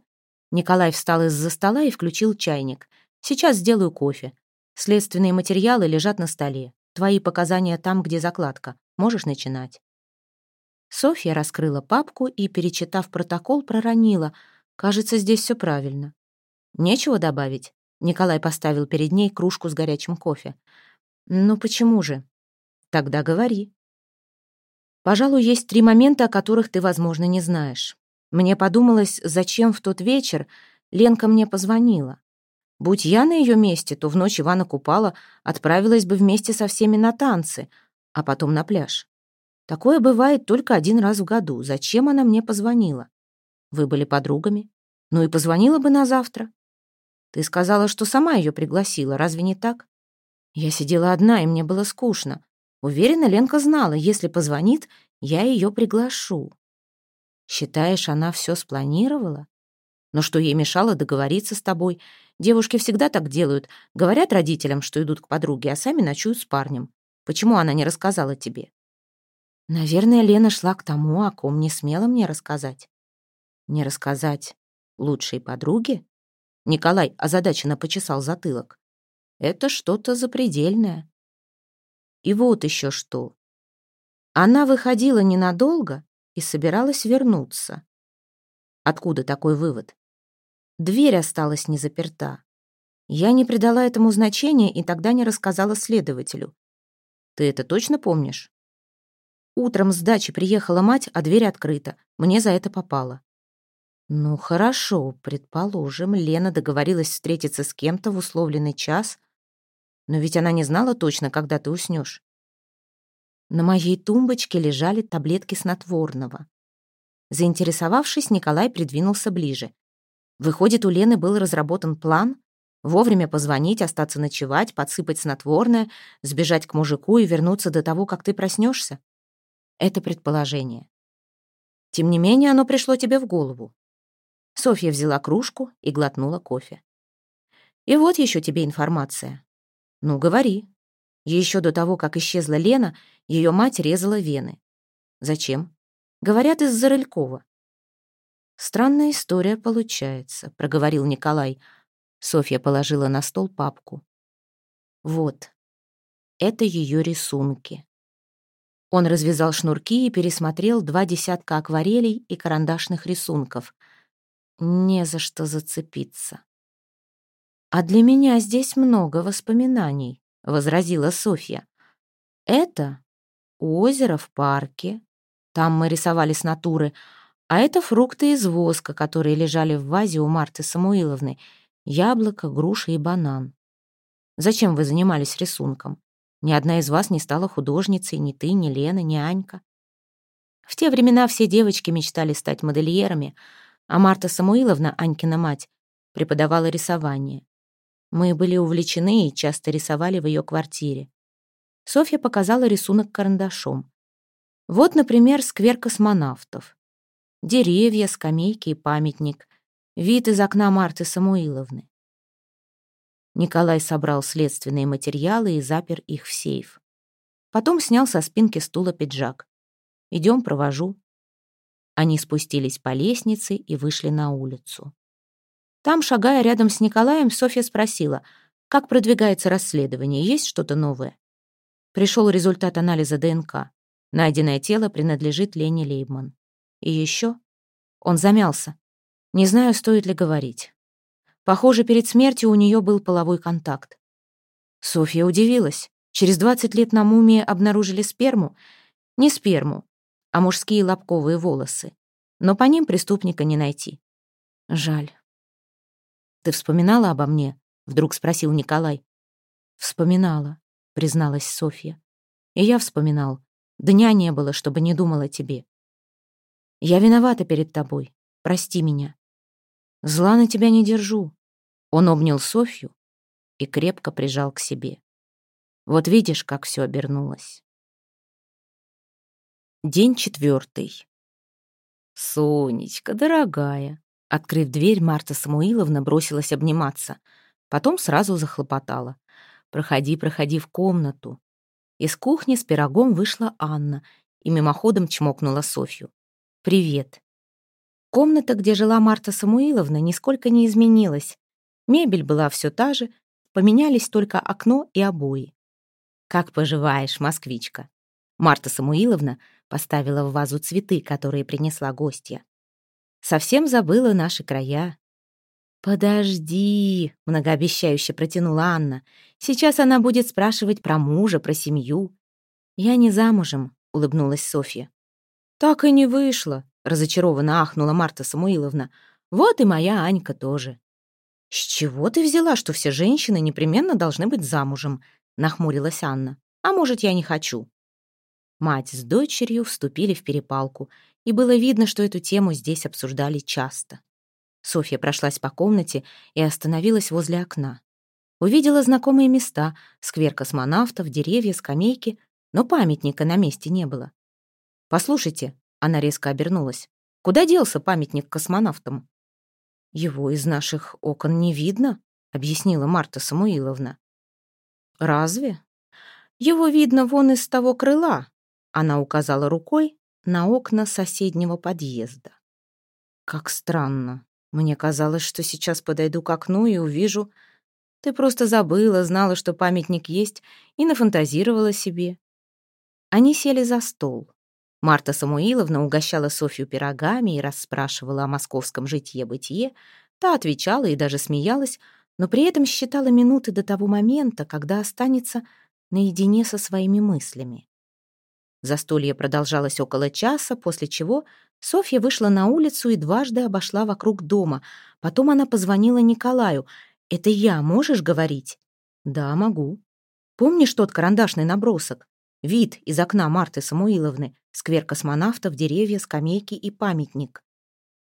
Speaker 1: Николай встал из-за стола и включил чайник. «Сейчас сделаю кофе. Следственные материалы лежат на столе. Твои показания там, где закладка. Можешь начинать». Софья раскрыла папку и, перечитав протокол, проронила. «Кажется, здесь все правильно». «Нечего добавить?» Николай поставил перед ней кружку с горячим кофе. «Ну почему же?» «Тогда говори». «Пожалуй, есть три момента, о которых ты, возможно, не знаешь. Мне подумалось, зачем в тот вечер Ленка мне позвонила. Будь я на ее месте, то в ночь Ивана Купала отправилась бы вместе со всеми на танцы, а потом на пляж. Такое бывает только один раз в году. Зачем она мне позвонила? Вы были подругами? Ну и позвонила бы на завтра. Ты сказала, что сама ее пригласила, разве не так? Я сидела одна, и мне было скучно. Уверена, Ленка знала, если позвонит, я ее приглашу. Считаешь, она все спланировала? Но что ей мешало договориться с тобой? Девушки всегда так делают. Говорят родителям, что идут к подруге, а сами ночуют с парнем. Почему она не рассказала тебе? Наверное, Лена шла к тому, о ком не смела мне рассказать. Не рассказать лучшей подруге? Николай озадаченно почесал затылок. Это что-то запредельное. И вот еще что. Она выходила ненадолго и собиралась вернуться. Откуда такой вывод? Дверь осталась не заперта. Я не придала этому значения и тогда не рассказала следователю. Ты это точно помнишь? Утром с дачи приехала мать, а дверь открыта. Мне за это попало. Ну, хорошо, предположим, Лена договорилась встретиться с кем-то в условленный час. Но ведь она не знала точно, когда ты уснешь. На моей тумбочке лежали таблетки снотворного. Заинтересовавшись, Николай придвинулся ближе. Выходит, у Лены был разработан план вовремя позвонить, остаться ночевать, подсыпать снотворное, сбежать к мужику и вернуться до того, как ты проснешься это предположение. Тем не менее, оно пришло тебе в голову. Софья взяла кружку и глотнула кофе. И вот еще тебе информация. Ну, говори. Еще до того, как исчезла Лена, ее мать резала вены. Зачем? Говорят, из-за Рылькова. Странная история получается, проговорил Николай. Софья положила на стол папку. Вот. Это ее рисунки. Он развязал шнурки и пересмотрел два десятка акварелей и карандашных рисунков. Не за что зацепиться. «А для меня здесь много воспоминаний», — возразила Софья. «Это озеро в парке. Там мы рисовали с натуры. А это фрукты из воска, которые лежали в вазе у Марты Самуиловны. Яблоко, груша и банан. Зачем вы занимались рисунком? Ни одна из вас не стала художницей, ни ты, ни Лена, ни Анька. В те времена все девочки мечтали стать модельерами, а Марта Самуиловна, Анькина мать, преподавала рисование. Мы были увлечены и часто рисовали в ее квартире. Софья показала рисунок карандашом. Вот, например, сквер космонавтов. Деревья, скамейки и памятник. Вид из окна Марты Самуиловны. Николай собрал следственные материалы и запер их в сейф. Потом снял со спинки стула пиджак. «Идем, провожу». Они спустились по лестнице и вышли на улицу. Там, шагая рядом с Николаем, Софья спросила, как продвигается расследование, есть что-то новое? Пришел результат анализа ДНК. Найденное тело принадлежит Лене Лейбман. И еще он замялся. Не знаю, стоит ли говорить. Похоже, перед смертью у нее был половой контакт. Софья удивилась. Через 20 лет на мумии обнаружили сперму. Не сперму, а мужские лобковые волосы. Но по ним преступника не найти. Жаль. «Ты вспоминала обо мне?» — вдруг спросил Николай. «Вспоминала», — призналась Софья. «И я вспоминал. Дня не было, чтобы не думал о тебе. Я виновата перед тобой. Прости меня. Зла на тебя не держу. Он обнял Софью и крепко прижал к себе. Вот видишь, как все обернулось. День четвертый. «Сонечка, дорогая!» Открыв дверь, Марта Самуиловна бросилась обниматься. Потом сразу захлопотала. «Проходи, проходи в комнату». Из кухни с пирогом вышла Анна и мимоходом чмокнула Софью. «Привет». Комната, где жила Марта Самуиловна, нисколько не изменилась. Мебель была все та же, поменялись только окно и обои. «Как поживаешь, москвичка?» Марта Самуиловна поставила в вазу цветы, которые принесла гостья. «Совсем забыла наши края». «Подожди», — многообещающе протянула Анна. «Сейчас она будет спрашивать про мужа, про семью». «Я не замужем», — улыбнулась Софья. «Так и не вышло», — разочарованно ахнула Марта Самуиловна. «Вот и моя Анька тоже». «С чего ты взяла, что все женщины непременно должны быть замужем?» — нахмурилась Анна. «А может, я не хочу?» Мать с дочерью вступили в перепалку, и было видно, что эту тему здесь обсуждали часто. Софья прошлась по комнате и остановилась возле окна. Увидела знакомые места — сквер космонавтов, деревья, скамейки, но памятника на месте не было. «Послушайте», — она резко обернулась, — «куда делся памятник космонавтам?» «Его из наших окон не видно», — объяснила Марта Самуиловна. «Разве? Его видно вон из того крыла», — она указала рукой на окна соседнего подъезда. «Как странно. Мне казалось, что сейчас подойду к окну и увижу... Ты просто забыла, знала, что памятник есть, и нафантазировала себе». Они сели за стол. Марта Самуиловна угощала Софью пирогами и расспрашивала о московском житье-бытие. Та отвечала и даже смеялась, но при этом считала минуты до того момента, когда останется наедине со своими мыслями. Застолье продолжалось около часа, после чего Софья вышла на улицу и дважды обошла вокруг дома. Потом она позвонила Николаю. «Это я, можешь говорить?» «Да, могу». «Помнишь тот карандашный набросок? Вид из окна Марты Самуиловны, сквер космонавтов, деревья, скамейки и памятник.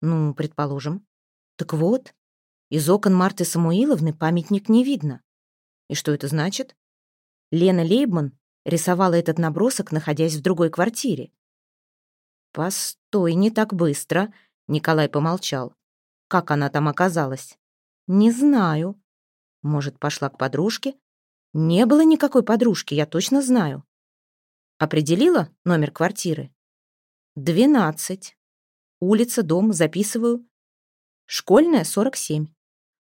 Speaker 1: Ну, предположим. Так вот, из окон Марты Самуиловны памятник не видно. И что это значит? Лена Лейбман рисовала этот набросок, находясь в другой квартире. «Постой, не так быстро», — Николай помолчал. «Как она там оказалась?» «Не знаю». «Может, пошла к подружке?» «Не было никакой подружки, я точно знаю». Определила номер квартиры? Двенадцать. Улица, дом, записываю. Школьная, сорок семь.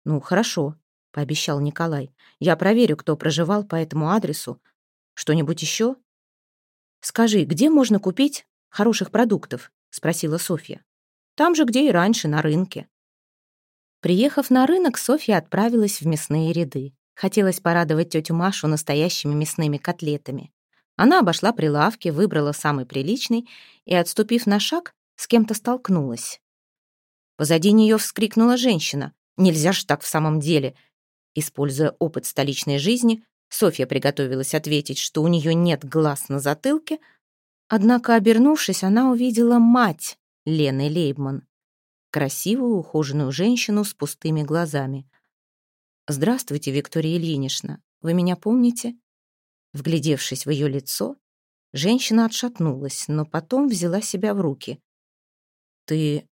Speaker 1: Ну, хорошо, пообещал Николай. Я проверю, кто проживал по этому адресу. Что-нибудь еще? Скажи, где можно купить хороших продуктов? Спросила Софья. Там же, где и раньше, на рынке. Приехав на рынок, Софья отправилась в мясные ряды. Хотелось порадовать тетю Машу настоящими мясными котлетами. Она обошла прилавки, выбрала самый приличный и, отступив на шаг, с кем-то столкнулась. Позади нее вскрикнула женщина. «Нельзя ж так в самом деле!» Используя опыт столичной жизни, Софья приготовилась ответить, что у нее нет глаз на затылке, Однако, обернувшись, она увидела мать Лены Лейбман, красивую, ухоженную женщину с пустыми глазами. «Здравствуйте, Виктория Ильинична. Вы меня помните?» Вглядевшись в ее лицо, женщина отшатнулась, но потом взяла себя в руки. «Ты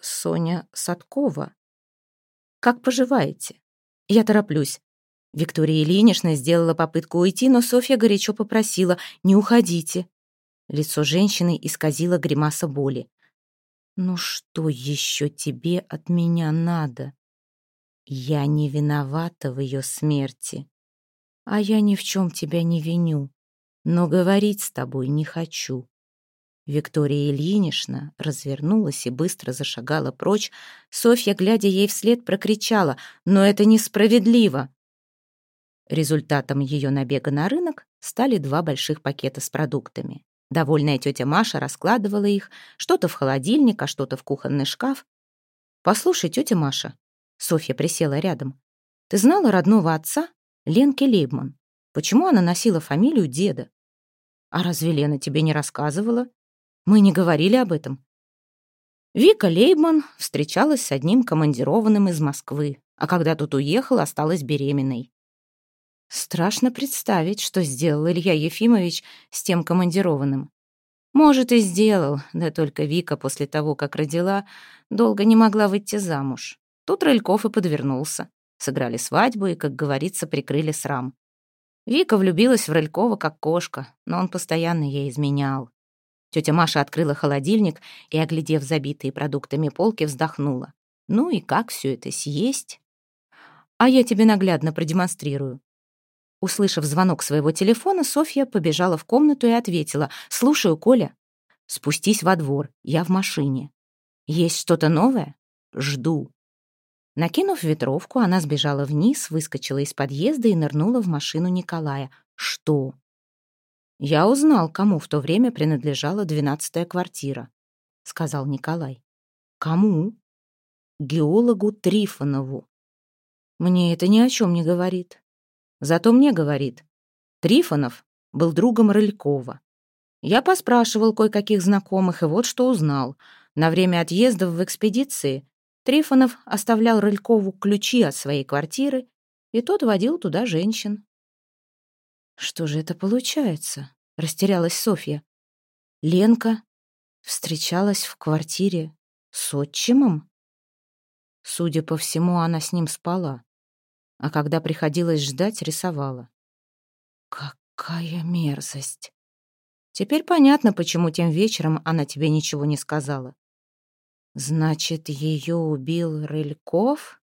Speaker 1: Соня Садкова? Как поживаете?» «Я тороплюсь». Виктория Ильинична сделала попытку уйти, но Софья горячо попросила «Не уходите». Лицо женщины исказило гримаса боли. «Ну что еще тебе от меня надо? Я не виновата в ее смерти, а я ни в чем тебя не виню, но говорить с тобой не хочу». Виктория Ильинична развернулась и быстро зашагала прочь. Софья, глядя ей вслед, прокричала «Но это несправедливо!» Результатом ее набега на рынок стали два больших пакета с продуктами. Довольная тетя Маша раскладывала их, что-то в холодильник, а что-то в кухонный шкаф. «Послушай, тетя Маша», — Софья присела рядом, «ты знала родного отца Ленки Лейбман? Почему она носила фамилию деда? А разве Лена тебе не рассказывала? Мы не говорили об этом». Вика Лейбман встречалась с одним командированным из Москвы, а когда тут уехал, осталась беременной. Страшно представить, что сделал Илья Ефимович с тем командированным. Может, и сделал, да только Вика после того, как родила, долго не могла выйти замуж. Тут Рыльков и подвернулся. Сыграли свадьбу и, как говорится, прикрыли срам. Вика влюбилась в Рылькова как кошка, но он постоянно ей изменял. Тетя Маша открыла холодильник и, оглядев забитые продуктами полки, вздохнула. «Ну и как все это съесть?» «А я тебе наглядно продемонстрирую. Услышав звонок своего телефона, Софья побежала в комнату и ответила. «Слушаю, Коля. Спустись во двор, я в машине. Есть что-то новое? Жду». Накинув ветровку, она сбежала вниз, выскочила из подъезда и нырнула в машину Николая. «Что?» «Я узнал, кому в то время принадлежала двенадцатая квартира», — сказал Николай. «Кому?» «Геологу Трифонову». «Мне это ни о чем не говорит. Зато мне говорит, Трифонов был другом Рылькова. Я поспрашивал кое-каких знакомых, и вот что узнал. На время отъездов в экспедиции Трифонов оставлял Рылькову ключи от своей квартиры, и тот водил туда женщин. «Что же это получается?» — растерялась Софья. «Ленка встречалась в квартире с отчимом?» Судя по всему, она с ним спала а когда приходилось ждать, рисовала. Какая мерзость! Теперь понятно, почему тем вечером она тебе ничего не сказала. Значит, ее убил Рыльков?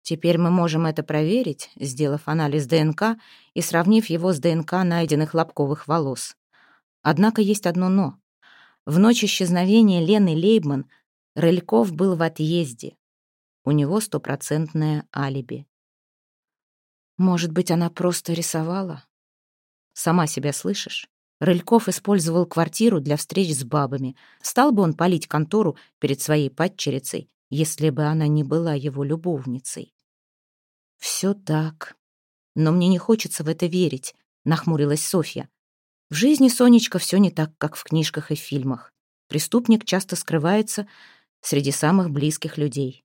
Speaker 1: Теперь мы можем это проверить, сделав анализ ДНК и сравнив его с ДНК найденных лобковых волос. Однако есть одно «но». В ночь исчезновения Лены Лейбман Рыльков был в отъезде. У него стопроцентное алиби. Может быть, она просто рисовала? Сама себя слышишь? Рыльков использовал квартиру для встреч с бабами. Стал бы он палить контору перед своей падчерицей, если бы она не была его любовницей. «Все так. Но мне не хочется в это верить», — нахмурилась Софья. «В жизни, Сонечка, все не так, как в книжках и фильмах. Преступник часто скрывается среди самых близких людей».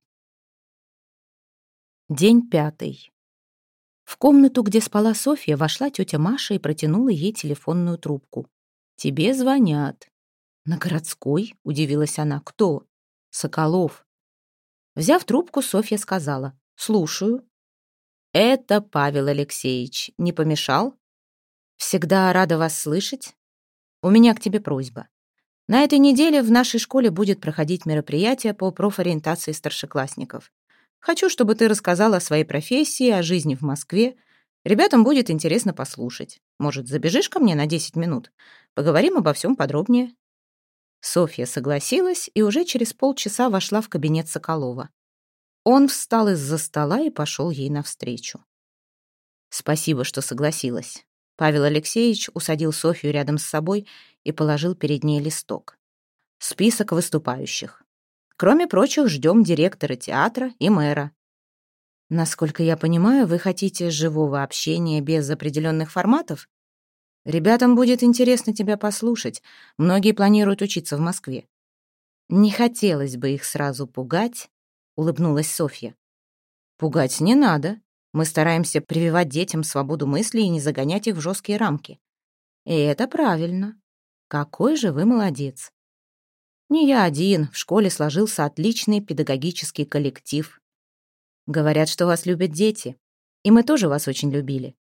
Speaker 1: День пятый. В комнату, где спала Софья, вошла тетя Маша и протянула ей телефонную трубку. «Тебе звонят». «На городской?» — удивилась она. «Кто?» «Соколов». Взяв трубку, Софья сказала. «Слушаю». «Это Павел Алексеевич. Не помешал?» «Всегда рада вас слышать. У меня к тебе просьба. На этой неделе в нашей школе будет проходить мероприятие по профориентации старшеклассников. Хочу, чтобы ты рассказала о своей профессии, о жизни в Москве. Ребятам будет интересно послушать. Может, забежишь ко мне на 10 минут? Поговорим обо всем подробнее». Софья согласилась и уже через полчаса вошла в кабинет Соколова. Он встал из-за стола и пошел ей навстречу. «Спасибо, что согласилась». Павел Алексеевич усадил Софью рядом с собой и положил перед ней листок. «Список выступающих. Кроме прочих, ждем директора театра и мэра. Насколько я понимаю, вы хотите живого общения без определенных форматов? Ребятам будет интересно тебя послушать. Многие планируют учиться в Москве. Не хотелось бы их сразу пугать, улыбнулась Софья. Пугать не надо. Мы стараемся прививать детям свободу мысли и не загонять их в жесткие рамки. И это правильно. Какой же вы молодец. Не я один, в школе сложился отличный педагогический коллектив. Говорят, что вас любят дети, и мы тоже вас очень любили.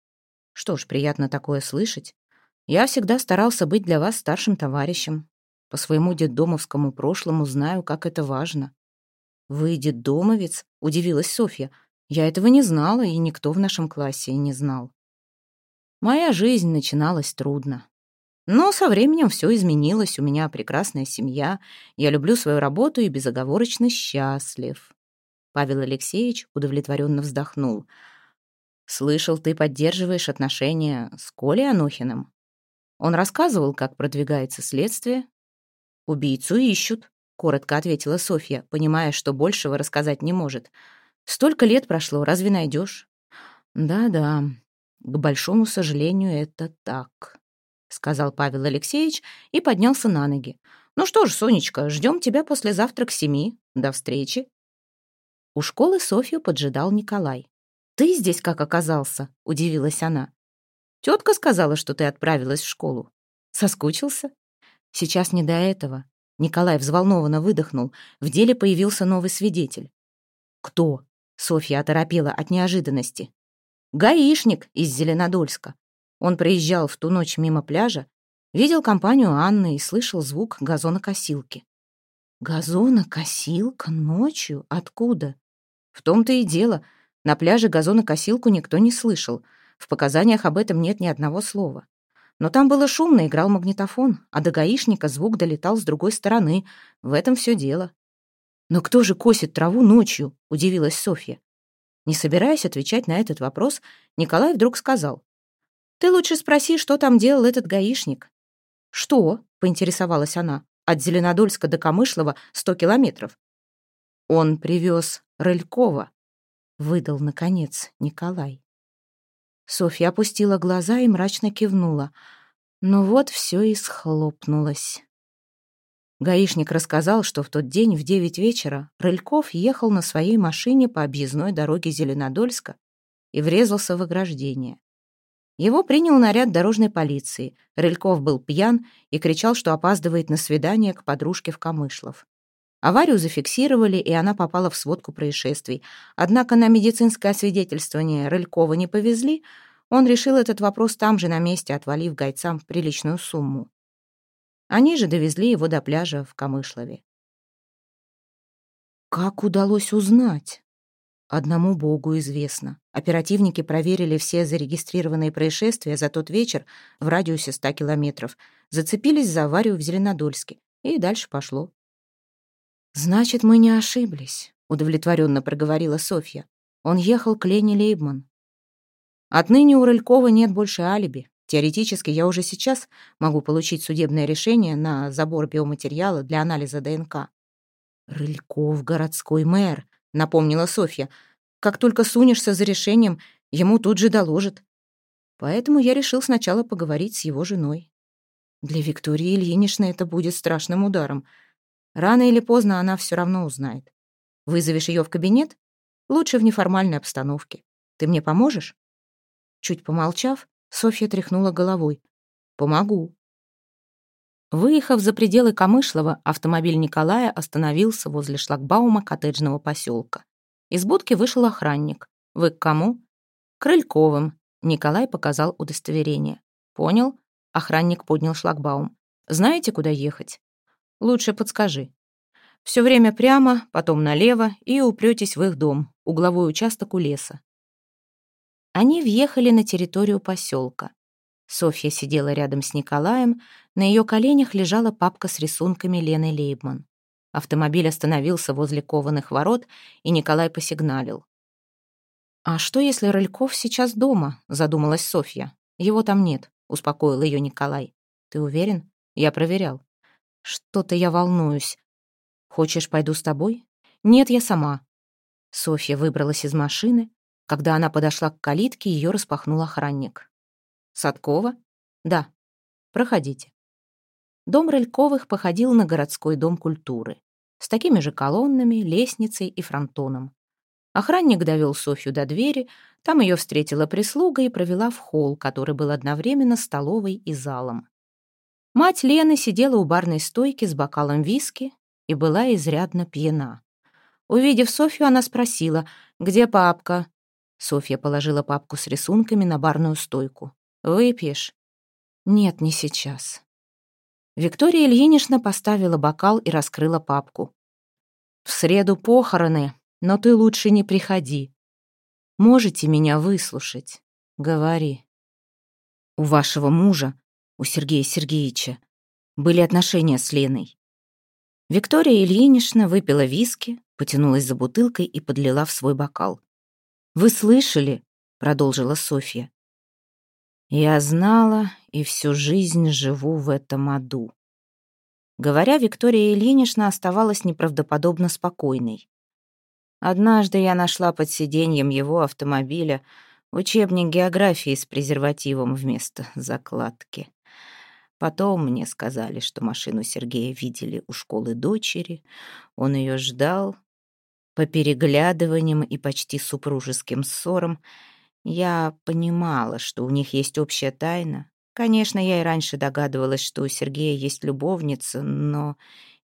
Speaker 1: Что ж, приятно такое слышать. Я всегда старался быть для вас старшим товарищем. По своему детдомовскому прошлому знаю, как это важно. «Вы детдомовец?» — удивилась Софья. «Я этого не знала, и никто в нашем классе не знал». Моя жизнь начиналась трудно. Но со временем все изменилось, у меня прекрасная семья, я люблю свою работу и безоговорочно счастлив. Павел Алексеевич удовлетворенно вздохнул. «Слышал, ты поддерживаешь отношения с Колей Анохиным?» Он рассказывал, как продвигается следствие. «Убийцу ищут», — коротко ответила Софья, понимая, что большего рассказать не может. «Столько лет прошло, разве найдешь?» «Да-да, к большому сожалению, это так», — сказал Павел Алексеевич и поднялся на ноги. «Ну что ж, Сонечка, ждем тебя послезавтра к семи. До встречи». У школы Софью поджидал Николай. «Ты здесь как оказался?» — удивилась она. Тетка сказала, что ты отправилась в школу. Соскучился? Сейчас не до этого. Николай взволнованно выдохнул. В деле появился новый свидетель. Кто? Софья оторопела от неожиданности. Гаишник из Зеленодольска. Он проезжал в ту ночь мимо пляжа, видел компанию Анны и слышал звук газонокосилки. Газонокосилка ночью? Откуда? В том-то и дело. На пляже газонокосилку никто не слышал — в показаниях об этом нет ни одного слова. Но там было шумно, играл магнитофон, а до гаишника звук долетал с другой стороны. В этом все дело. «Но кто же косит траву ночью?» — удивилась Софья. Не собираясь отвечать на этот вопрос, Николай вдруг сказал. «Ты лучше спроси, что там делал этот гаишник». «Что?» — поинтересовалась она. «От Зеленодольска до Камышлова сто километров». «Он привез Рылькова», — выдал, наконец, Николай. Софья опустила глаза и мрачно кивнула. Но вот все и схлопнулось. Гаишник рассказал, что в тот день в девять вечера Рыльков ехал на своей машине по объездной дороге Зеленодольска и врезался в ограждение. Его принял наряд дорожной полиции. Рыльков был пьян и кричал, что опаздывает на свидание к подружке в Камышлов. Аварию зафиксировали, и она попала в сводку происшествий. Однако на медицинское освидетельствование Рылькова не повезли, он решил этот вопрос там же на месте, отвалив гайцам приличную сумму. Они же довезли его до пляжа в Камышлове. Как удалось узнать? Одному Богу известно. Оперативники проверили все зарегистрированные происшествия за тот вечер в радиусе 100 километров, зацепились за аварию в Зеленодольске, и дальше пошло. «Значит, мы не ошиблись», — удовлетворенно проговорила Софья. Он ехал к Лене Лейбман. «Отныне у Рылькова нет больше алиби. Теоретически я уже сейчас могу получить судебное решение на забор биоматериала для анализа ДНК». «Рыльков — городской мэр», — напомнила Софья. «Как только сунешься за решением, ему тут же доложат. Поэтому я решил сначала поговорить с его женой. Для Виктории Ильиничны это будет страшным ударом — Рано или поздно она все равно узнает. Вызовешь ее в кабинет? Лучше в неформальной обстановке. Ты мне поможешь?» Чуть помолчав, Софья тряхнула головой. «Помогу». Выехав за пределы Камышлова, автомобиль Николая остановился возле шлагбаума коттеджного поселка. Из будки вышел охранник. «Вы к кому?» «К Рыльковым», — Николай показал удостоверение. «Понял?» — охранник поднял шлагбаум. «Знаете, куда ехать?» Лучше подскажи. Все время прямо, потом налево и упретесь в их дом, угловой участок у леса. Они въехали на территорию поселка. Софья сидела рядом с Николаем, на ее коленях лежала папка с рисунками Лены Лейбман. Автомобиль остановился возле кованых ворот, и Николай посигналил. «А что, если Рыльков сейчас дома?» — задумалась Софья. «Его там нет», — успокоил ее Николай. «Ты уверен?» «Я проверял». Что-то я волнуюсь. Хочешь, пойду с тобой? Нет, я сама. Софья выбралась из машины. Когда она подошла к калитке, ее распахнул охранник. Садкова? Да. Проходите». Дом Рыльковых походил на городской дом культуры. С такими же колоннами, лестницей и фронтоном. Охранник довел Софью до двери, там ее встретила прислуга и провела в холл, который был одновременно столовой и залом. Мать Лены сидела у барной стойки с бокалом виски и была изрядно пьяна. Увидев Софью, она спросила, «Где папка?» Софья положила папку с рисунками на барную стойку. «Выпьешь?» «Нет, не сейчас». Виктория Ильинична поставила бокал и раскрыла папку. «В среду похороны, но ты лучше не приходи. Можете меня выслушать? Говори. У вашего мужа, у Сергея Сергеевича, были отношения с Леной. Виктория Ильинична выпила виски, потянулась за бутылкой и подлила в свой бокал. «Вы слышали?» — продолжила Софья. «Я знала и всю жизнь живу в этом аду». Говоря, Виктория Ильинична оставалась неправдоподобно спокойной. Однажды я нашла под сиденьем его автомобиля учебник географии с презервативом вместо закладки. Потом мне сказали, что машину Сергея видели у школы дочери. Он ее ждал. По переглядываниям и почти супружеским ссорам я понимала, что у них есть общая тайна. Конечно, я и раньше догадывалась, что у Сергея есть любовница, но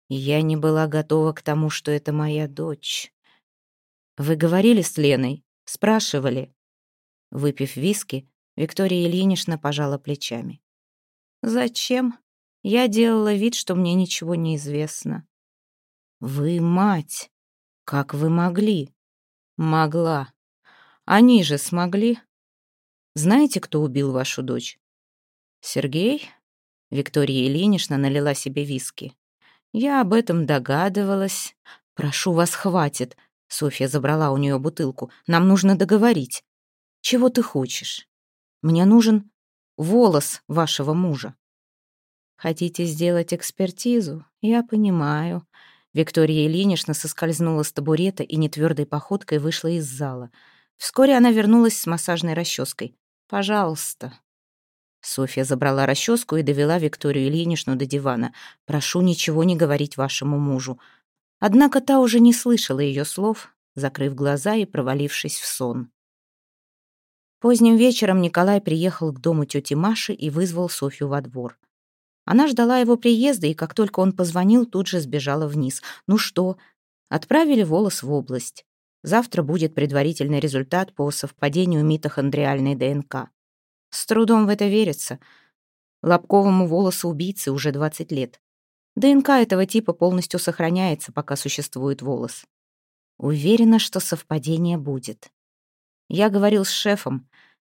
Speaker 1: я не была готова к тому, что это моя дочь. «Вы говорили с Леной? Спрашивали?» Выпив виски, Виктория Ильинична пожала плечами. «Зачем? Я делала вид, что мне ничего не известно». «Вы мать! Как вы могли?» «Могла. Они же смогли. Знаете, кто убил вашу дочь?» «Сергей?» Виктория Ильинична налила себе виски. «Я об этом догадывалась. Прошу вас, хватит. Софья забрала у нее бутылку. «Нам нужно договорить. Чего ты хочешь? Мне нужен волос вашего мужа». «Хотите сделать экспертизу? Я понимаю». Виктория Ильинична соскользнула с табурета и нетвердой походкой вышла из зала. Вскоре она вернулась с массажной расческой. «Пожалуйста». Софья забрала расческу и довела Викторию Ильиничну до дивана. «Прошу ничего не говорить вашему мужу. Однако та уже не слышала ее слов, закрыв глаза и провалившись в сон. Поздним вечером Николай приехал к дому тети Маши и вызвал Софью во двор. Она ждала его приезда, и как только он позвонил, тут же сбежала вниз. «Ну что?» Отправили волос в область. Завтра будет предварительный результат по совпадению митохондриальной ДНК. С трудом в это верится. Лобковому волосу убийцы уже 20 лет. ДНК этого типа полностью сохраняется, пока существует волос. Уверена, что совпадение будет. Я говорил с шефом.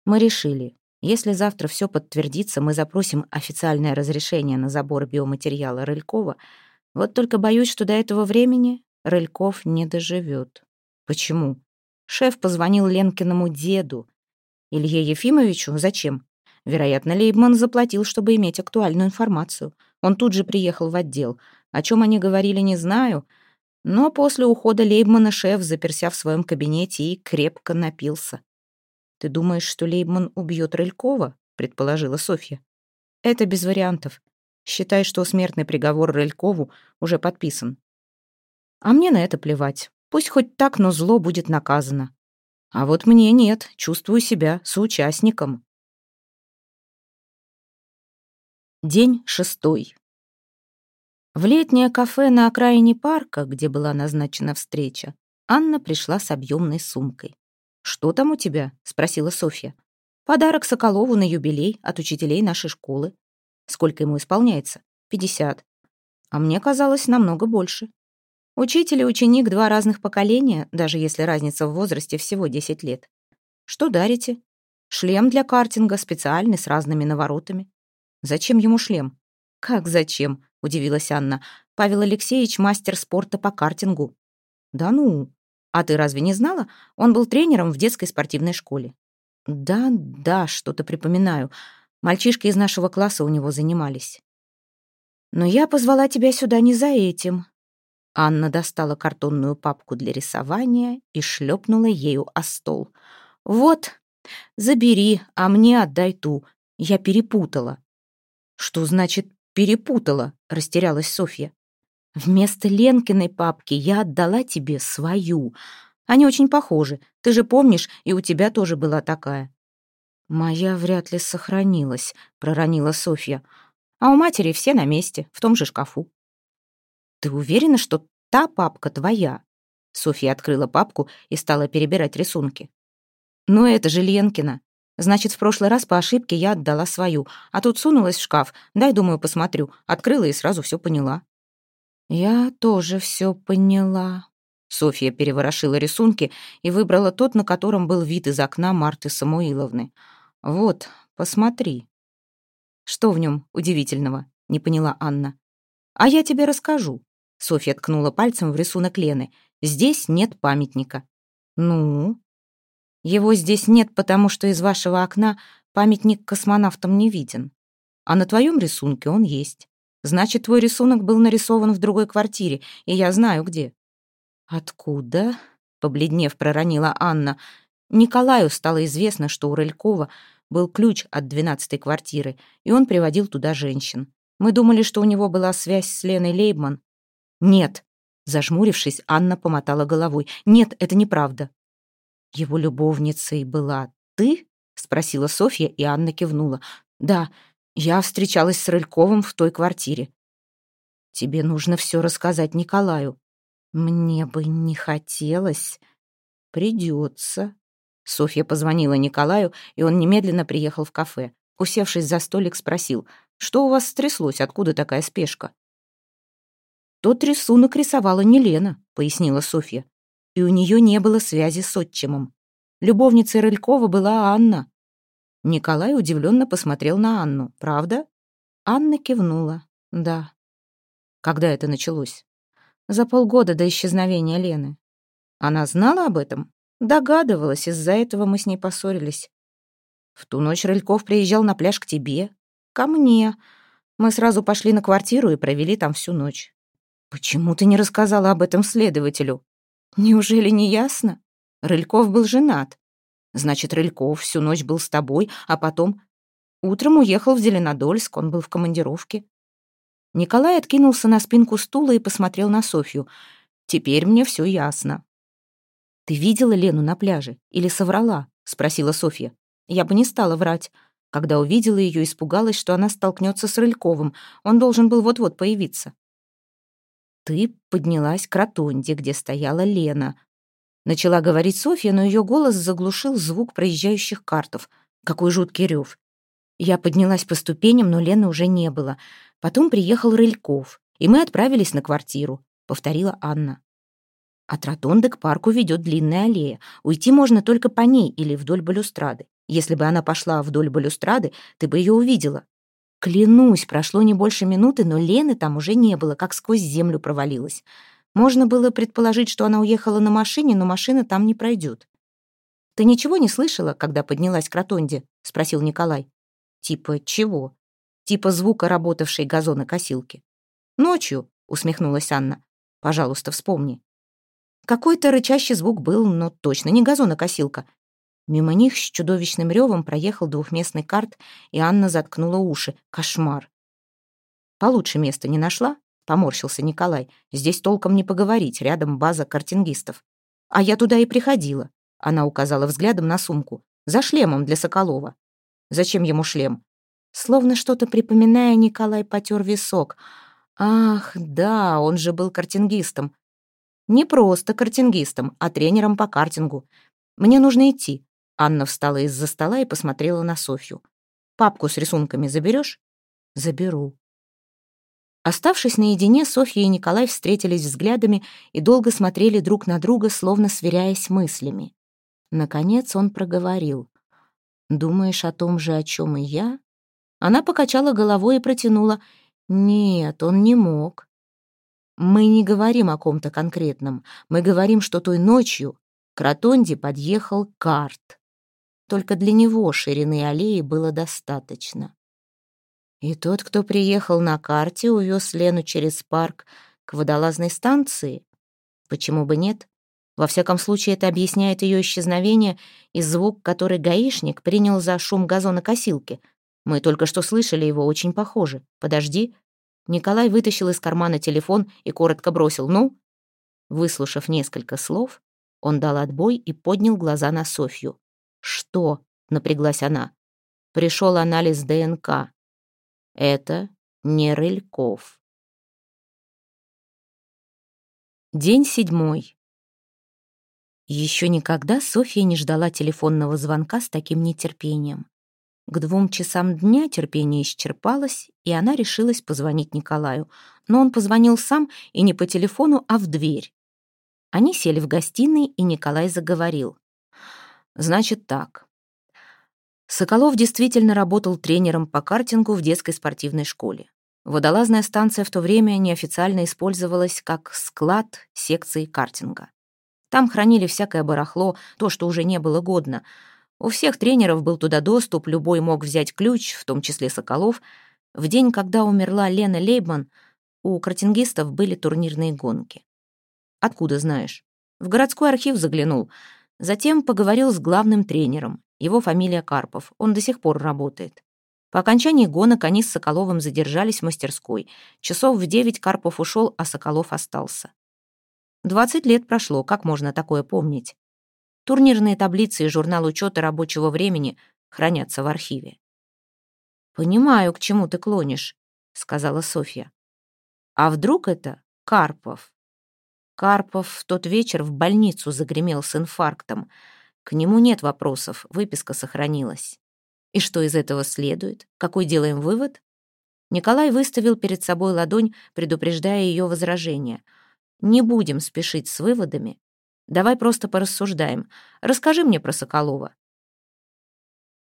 Speaker 1: Мы решили, если завтра все подтвердится, мы запросим официальное разрешение на забор биоматериала Рылькова. Вот только боюсь, что до этого времени Рыльков не доживет. Почему? Шеф позвонил Ленкиному деду. Илье Ефимовичу? Зачем? Вероятно, Лейбман заплатил, чтобы иметь актуальную информацию. Он тут же приехал в отдел. О чем они говорили, не знаю. Но после ухода Лейбмана шеф заперся в своем кабинете и крепко напился. «Ты думаешь, что Лейбман убьет Рылькова?» — предположила Софья. «Это без вариантов. Считай, что смертный приговор Рылькову уже подписан. А мне на это плевать. Пусть хоть так, но зло будет наказано. А вот мне нет, чувствую себя соучастником». День шестой. В летнее кафе на окраине парка, где была назначена встреча, Анна пришла с объемной сумкой. «Что там у тебя?» — спросила Софья. «Подарок Соколову на юбилей от учителей нашей школы. Сколько ему исполняется? Пятьдесят. А мне казалось намного больше. Учитель и ученик — два разных поколения, даже если разница в возрасте всего десять лет. Что дарите? Шлем для картинга, специальный, с разными наворотами. Зачем ему шлем? Как зачем? Удивилась Анна. Павел Алексеевич мастер спорта по картингу. Да ну? А ты разве не знала? Он был тренером в детской спортивной школе. Да, да, что-то припоминаю. Мальчишки из нашего класса у него занимались. Но я позвала тебя сюда не за этим. Анна достала картонную папку для рисования и шлепнула ею о стол. Вот, забери, а мне отдай ту. Я перепутала. «Что значит перепутала?» — растерялась Софья. «Вместо Ленкиной папки я отдала тебе свою. Они очень похожи. Ты же помнишь, и у тебя тоже была такая». «Моя вряд ли сохранилась», — проронила Софья. «А у матери все на месте, в том же шкафу». «Ты уверена, что та папка твоя?» Софья открыла папку и стала перебирать рисунки. «Ну, это же Ленкина. Значит, в прошлый раз по ошибке я отдала свою, а тут сунулась в шкаф. Дай, думаю, посмотрю. Открыла и сразу все поняла». «Я тоже все поняла». Софья переворошила рисунки и выбрала тот, на котором был вид из окна Марты Самуиловны. «Вот, посмотри». «Что в нем удивительного?» — не поняла Анна. «А я тебе расскажу». Софья ткнула пальцем в рисунок Лены. «Здесь нет памятника». «Ну?» Его здесь нет, потому что из вашего окна памятник космонавтам не виден. А на твоем рисунке он есть. Значит, твой рисунок был нарисован в другой квартире, и я знаю, где». «Откуда?» — побледнев проронила Анна. Николаю стало известно, что у Рылькова был ключ от двенадцатой квартиры, и он приводил туда женщин. Мы думали, что у него была связь с Леной Лейбман. «Нет», — зажмурившись, Анна помотала головой. «Нет, это неправда. «Его любовницей была ты?» — спросила Софья, и Анна кивнула. «Да, я встречалась с Рыльковым в той квартире». «Тебе нужно все рассказать Николаю». «Мне бы не хотелось». «Придется». Софья позвонила Николаю, и он немедленно приехал в кафе. Усевшись за столик, спросил, «Что у вас стряслось? Откуда такая спешка?» «Тот рисунок рисовала не Лена», — пояснила Софья и у нее не было связи с отчимом. Любовницей Рылькова была Анна. Николай удивленно посмотрел на Анну. «Правда?» Анна кивнула. «Да». Когда это началось? За полгода до исчезновения Лены. Она знала об этом? Догадывалась, из-за этого мы с ней поссорились. В ту ночь Рыльков приезжал на пляж к тебе. Ко мне. Мы сразу пошли на квартиру и провели там всю ночь. Почему ты не рассказала об этом следователю? Неужели не ясно? Рыльков был женат. Значит, Рыльков всю ночь был с тобой, а потом... Утром уехал в Зеленодольск, он был в командировке. Николай откинулся на спинку стула и посмотрел на Софью. «Теперь мне все ясно». «Ты видела Лену на пляже или соврала?» — спросила Софья. Я бы не стала врать. Когда увидела ее, испугалась, что она столкнется с Рыльковым. Он должен был вот-вот появиться. Ты поднялась к ротонде, где стояла Лена. Начала говорить Софья, но ее голос заглушил звук проезжающих картов. Какой жуткий рев. Я поднялась по ступеням, но Лены уже не было. Потом приехал Рыльков, и мы отправились на квартиру, повторила Анна. От ротонды к парку ведет длинная аллея. Уйти можно только по ней или вдоль балюстрады. Если бы она пошла вдоль балюстрады, ты бы ее увидела. Клянусь, прошло не больше минуты, но Лены там уже не было, как сквозь землю провалилась. Можно было предположить, что она уехала на машине, но машина там не пройдет. «Ты ничего не слышала, когда поднялась к ротонде?» — спросил Николай. «Типа чего?» «Типа звука работавшей газонокосилки». «Ночью», — усмехнулась Анна. «Пожалуйста, вспомни». Какой-то рычащий звук был, но точно не газонокосилка. Мимо них с чудовищным ревом проехал двухместный карт, и Анна заткнула уши. Кошмар. «Получше места не нашла?» — поморщился Николай. «Здесь толком не поговорить, рядом база картингистов». «А я туда и приходила», — она указала взглядом на сумку. «За шлемом для Соколова». «Зачем ему шлем?» Словно что-то припоминая, Николай потер висок. «Ах, да, он же был картингистом». «Не просто картингистом, а тренером по картингу. Мне нужно идти. Анна встала из-за стола и посмотрела на Софью. «Папку с рисунками заберешь?» «Заберу». Оставшись наедине, Софья и Николай встретились взглядами и долго смотрели друг на друга, словно сверяясь мыслями. Наконец он проговорил. «Думаешь о том же, о чем и я?» Она покачала головой и протянула. «Нет, он не мог». «Мы не говорим о ком-то конкретном. Мы говорим, что той ночью к ротонде подъехал карт. Только для него ширины аллеи было достаточно. И тот, кто приехал на карте, увез Лену через парк к водолазной станции? Почему бы нет? Во всяком случае, это объясняет ее исчезновение и звук, который гаишник принял за шум газонокосилки. Мы только что слышали его, очень похоже. Подожди». Николай вытащил из кармана телефон и коротко бросил «Ну?». Выслушав несколько слов, он дал отбой и поднял глаза на Софью. «Что?» — напряглась она. «Пришел анализ ДНК. Это не Рыльков». День седьмой. Еще никогда Софья не ждала телефонного звонка с таким нетерпением. К двум часам дня терпение исчерпалось, и она решилась позвонить Николаю. Но он позвонил сам, и не по телефону, а в дверь. Они сели в гостиной, и Николай заговорил. «Значит так. Соколов действительно работал тренером по картингу в детской спортивной школе. Водолазная станция в то время неофициально использовалась как склад секции картинга. Там хранили всякое барахло, то, что уже не было годно. У всех тренеров был туда доступ, любой мог взять ключ, в том числе Соколов. В день, когда умерла Лена Лейбман, у картингистов были турнирные гонки. Откуда знаешь? В городской архив заглянул. Затем поговорил с главным тренером. Его фамилия Карпов. Он до сих пор работает. По окончании гонок они с Соколовым задержались в мастерской. Часов в девять Карпов ушел, а Соколов остался. Двадцать лет прошло, как можно такое помнить? Турнирные таблицы и журнал учета рабочего времени хранятся в архиве. «Понимаю, к чему ты клонишь», — сказала Софья. «А вдруг это Карпов?» Карпов в тот вечер в больницу загремел с инфарктом. К нему нет вопросов, выписка сохранилась. И что из этого следует? Какой делаем вывод? Николай выставил перед собой ладонь, предупреждая ее возражение. «Не будем спешить с выводами. Давай просто порассуждаем. Расскажи мне про Соколова».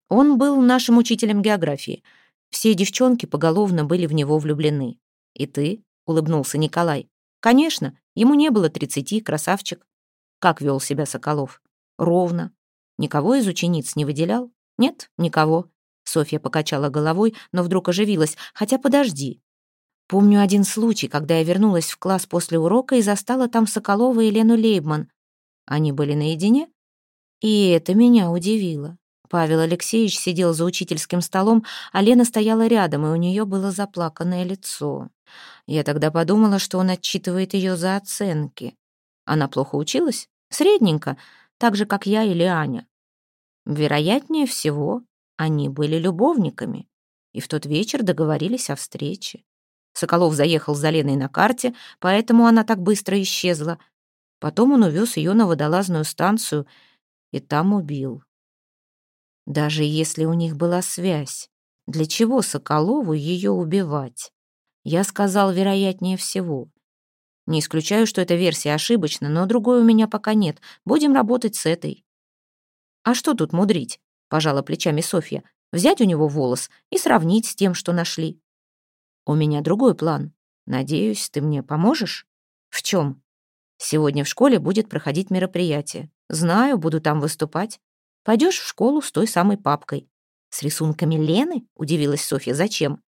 Speaker 1: Он был нашим учителем географии. Все девчонки поголовно были в него влюблены. «И ты?» — улыбнулся Николай. «Конечно, ему не было тридцати, красавчик». Как вел себя Соколов? Ровно. Никого из учениц не выделял? «Нет, никого». Софья покачала головой, но вдруг оживилась. «Хотя подожди». Помню один случай, когда я вернулась в класс после урока и застала там Соколова и Лену Лейбман. Они были наедине? И это меня удивило. Павел Алексеевич сидел за учительским столом, а Лена стояла рядом, и у нее было заплаканное лицо. Я тогда подумала, что он отчитывает ее за оценки. Она плохо училась? Средненько, так же, как я или Аня. Вероятнее всего, они были любовниками и в тот вечер договорились о встрече. Соколов заехал за Леной на карте, поэтому она так быстро исчезла. Потом он увез ее на водолазную станцию и там убил. Даже если у них была связь, для чего Соколову ее убивать? Я сказал, вероятнее всего. Не исключаю, что эта версия ошибочна, но другой у меня пока нет. Будем работать с этой. «А что тут мудрить?» — пожала плечами Софья. «Взять у него волос и сравнить с тем, что нашли». «У меня другой план. Надеюсь, ты мне поможешь?» «В чем?» «Сегодня в школе будет проходить мероприятие. Знаю, буду там выступать. Пойдешь в школу с той самой папкой». «С рисунками Лены?» — удивилась Софья. «Зачем?»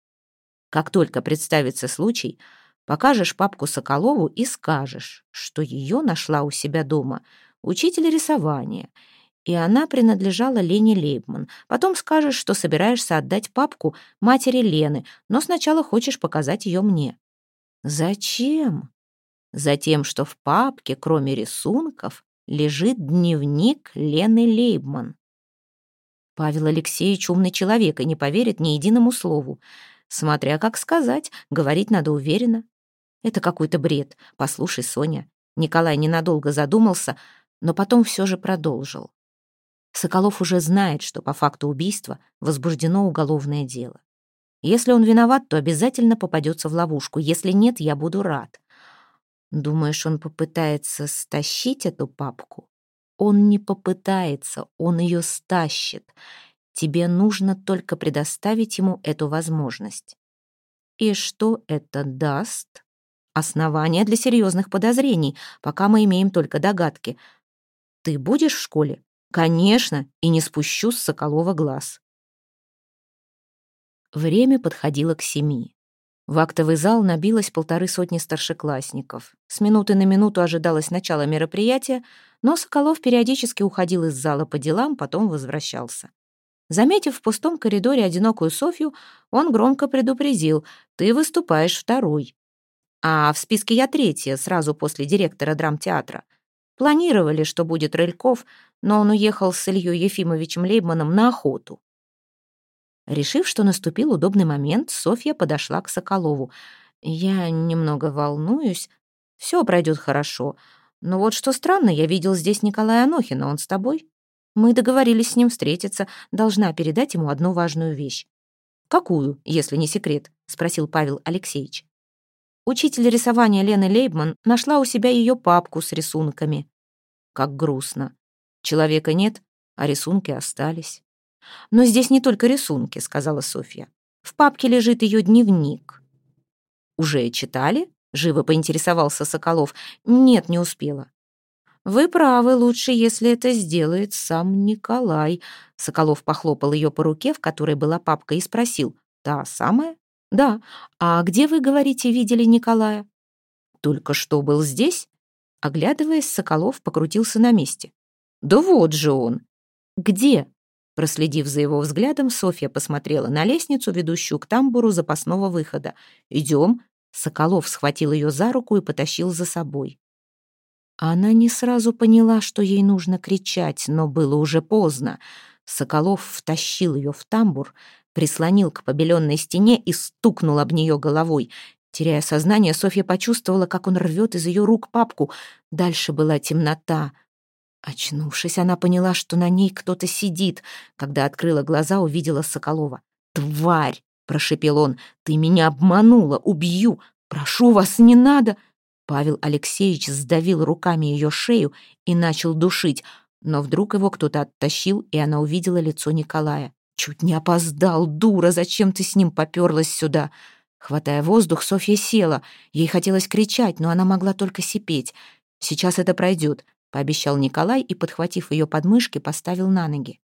Speaker 1: «Как только представится случай, покажешь папку Соколову и скажешь, что ее нашла у себя дома учитель рисования, и она принадлежала Лене Лейбман. Потом скажешь, что собираешься отдать папку матери Лены, но сначала хочешь показать ее мне. Зачем? Затем, что в папке, кроме рисунков, лежит дневник Лены Лейбман. Павел Алексеевич умный человек и не поверит ни единому слову. Смотря как сказать, говорить надо уверенно. Это какой-то бред. Послушай, Соня. Николай ненадолго задумался, но потом все же продолжил. Соколов уже знает, что по факту убийства возбуждено уголовное дело. Если он виноват, то обязательно попадется в ловушку. Если нет, я буду рад. Думаешь, он попытается стащить эту папку? Он не попытается, он ее стащит. Тебе нужно только предоставить ему эту возможность. И что это даст? Основания для серьезных подозрений, пока мы имеем только догадки. Ты будешь в школе? Конечно, и не спущу с Соколова глаз. Время подходило к семи. В актовый зал набилось полторы сотни старшеклассников. С минуты на минуту ожидалось начало мероприятия, но Соколов периодически уходил из зала по делам, потом возвращался. Заметив в пустом коридоре одинокую Софью, он громко предупредил «Ты выступаешь второй». А в списке я третья, сразу после директора драмтеатра. Планировали, что будет Рыльков, но он уехал с Ильей Ефимовичем Лейбманом на охоту. Решив, что наступил удобный момент, Софья подошла к Соколову. «Я немного волнуюсь. Все пройдет хорошо. Но вот что странно, я видел здесь Николая Анохина. Он с тобой?» Мы договорились с ним встретиться. Должна передать ему одну важную вещь. «Какую, если не секрет?» — спросил Павел Алексеевич. Учитель рисования Лены Лейбман нашла у себя ее папку с рисунками. Как грустно. Человека нет, а рисунки остались. «Но здесь не только рисунки», — сказала Софья. «В папке лежит ее дневник». «Уже читали?» — живо поинтересовался Соколов. «Нет, не успела». «Вы правы, лучше, если это сделает сам Николай». Соколов похлопал ее по руке, в которой была папка, и спросил. «Та самая?» «Да. А где, вы говорите, видели Николая?» «Только что был здесь?» Оглядываясь, Соколов покрутился на месте. «Да вот же он!» «Где?» Проследив за его взглядом, Софья посмотрела на лестницу, ведущую к тамбуру запасного выхода. «Идем». Соколов схватил ее за руку и потащил за собой. Она не сразу поняла, что ей нужно кричать, но было уже поздно. Соколов втащил ее в тамбур, прислонил к побеленной стене и стукнул об нее головой. Теряя сознание, Софья почувствовала, как он рвет из ее рук папку. Дальше была темнота. Очнувшись, она поняла, что на ней кто-то сидит. Когда открыла глаза, увидела Соколова. «Тварь!» — прошепел он. «Ты меня обманула! Убью! Прошу вас, не надо!» Павел Алексеевич сдавил руками ее шею и начал душить, но вдруг его кто-то оттащил, и она увидела лицо Николая. «Чуть не опоздал, дура! Зачем ты с ним поперлась сюда?» Хватая воздух, Софья села. Ей хотелось кричать, но она могла только сипеть. «Сейчас это пройдет», — пообещал Николай и, подхватив ее подмышки, поставил на ноги.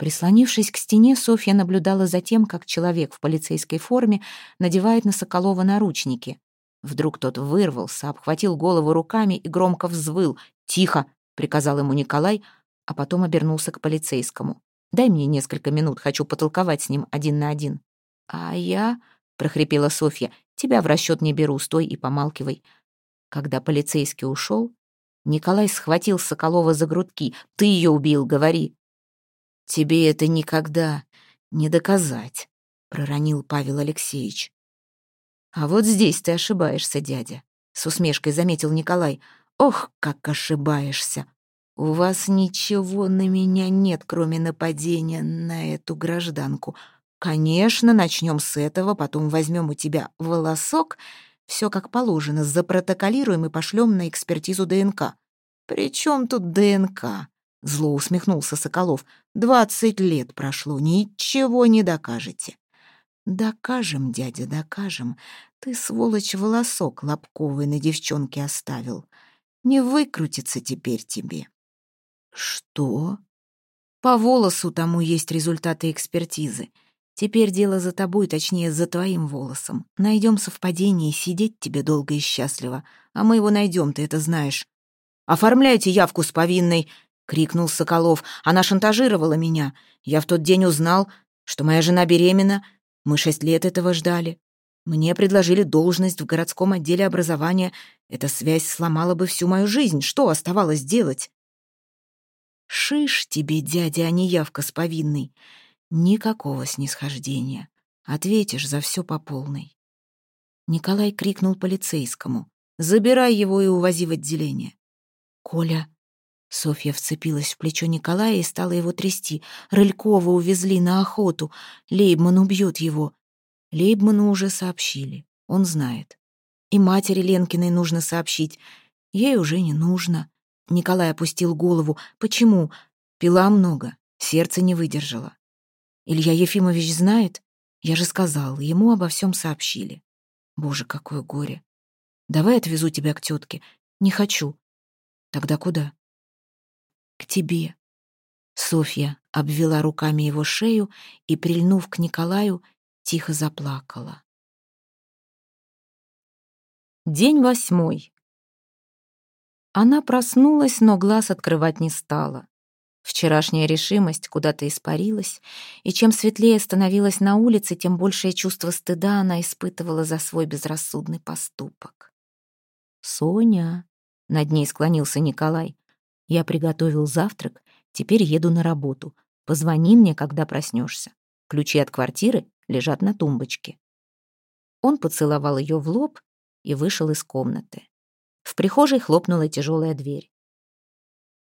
Speaker 1: Прислонившись к стене, Софья наблюдала за тем, как человек в полицейской форме надевает на Соколова наручники. Вдруг тот вырвался, обхватил голову руками и громко взвыл. «Тихо!» — приказал ему Николай, а потом обернулся к полицейскому. «Дай мне несколько минут, хочу потолковать с ним один на один». «А я...» — прохрипела Софья. «Тебя в расчет не беру, стой и помалкивай». Когда полицейский ушел, Николай схватил Соколова за грудки. «Ты ее убил, говори». «Тебе это никогда не доказать», — проронил Павел Алексеевич. «А вот здесь ты ошибаешься, дядя», — с усмешкой заметил Николай. «Ох, как ошибаешься! У вас ничего на меня нет, кроме нападения на эту гражданку. Конечно, начнем с этого, потом возьмем у тебя волосок, все как положено, запротоколируем и пошлем на экспертизу ДНК». «При чем тут ДНК?» — зло усмехнулся Соколов. «Двадцать лет прошло, ничего не докажете». «Докажем, дядя, докажем. Ты, сволочь, волосок лобковый на девчонке оставил. Не выкрутится теперь тебе». «Что?» «По волосу тому есть результаты экспертизы. Теперь дело за тобой, точнее, за твоим волосом. Найдем совпадение, сидеть тебе долго и счастливо. А мы его найдем, ты это знаешь». «Оформляйте явку с повинной!» — крикнул Соколов. «Она шантажировала меня. Я в тот день узнал, что моя жена беременна, мы шесть лет этого ждали. Мне предложили должность в городском отделе образования. Эта связь сломала бы всю мою жизнь. Что оставалось делать? Шиш тебе, дядя, а не явка с повинной. Никакого снисхождения. Ответишь за все по полной. Николай крикнул полицейскому. «Забирай его и увози в отделение». «Коля!» Софья вцепилась в плечо Николая и стала его трясти. Рылькова увезли на охоту. Лейбман убьет его. Лейбману уже сообщили. Он знает. И матери Ленкиной нужно сообщить. Ей уже не нужно. Николай опустил голову. Почему? Пила много. Сердце не выдержало. Илья Ефимович знает? Я же сказал, ему обо всем сообщили. Боже, какое горе. Давай отвезу тебя к тетке. Не хочу. Тогда куда? к тебе». Софья обвела руками его шею и, прильнув к Николаю, тихо заплакала. День восьмой. Она проснулась, но глаз открывать не стала. Вчерашняя решимость куда-то испарилась, и чем светлее становилась на улице, тем большее чувство стыда она испытывала за свой безрассудный поступок. «Соня», — над ней склонился Николай, — «я приготовил завтрак, теперь еду на работу. Позвони мне, когда проснешься. Ключи от квартиры лежат на тумбочке». Он поцеловал ее в лоб и вышел из комнаты. В прихожей хлопнула тяжелая дверь.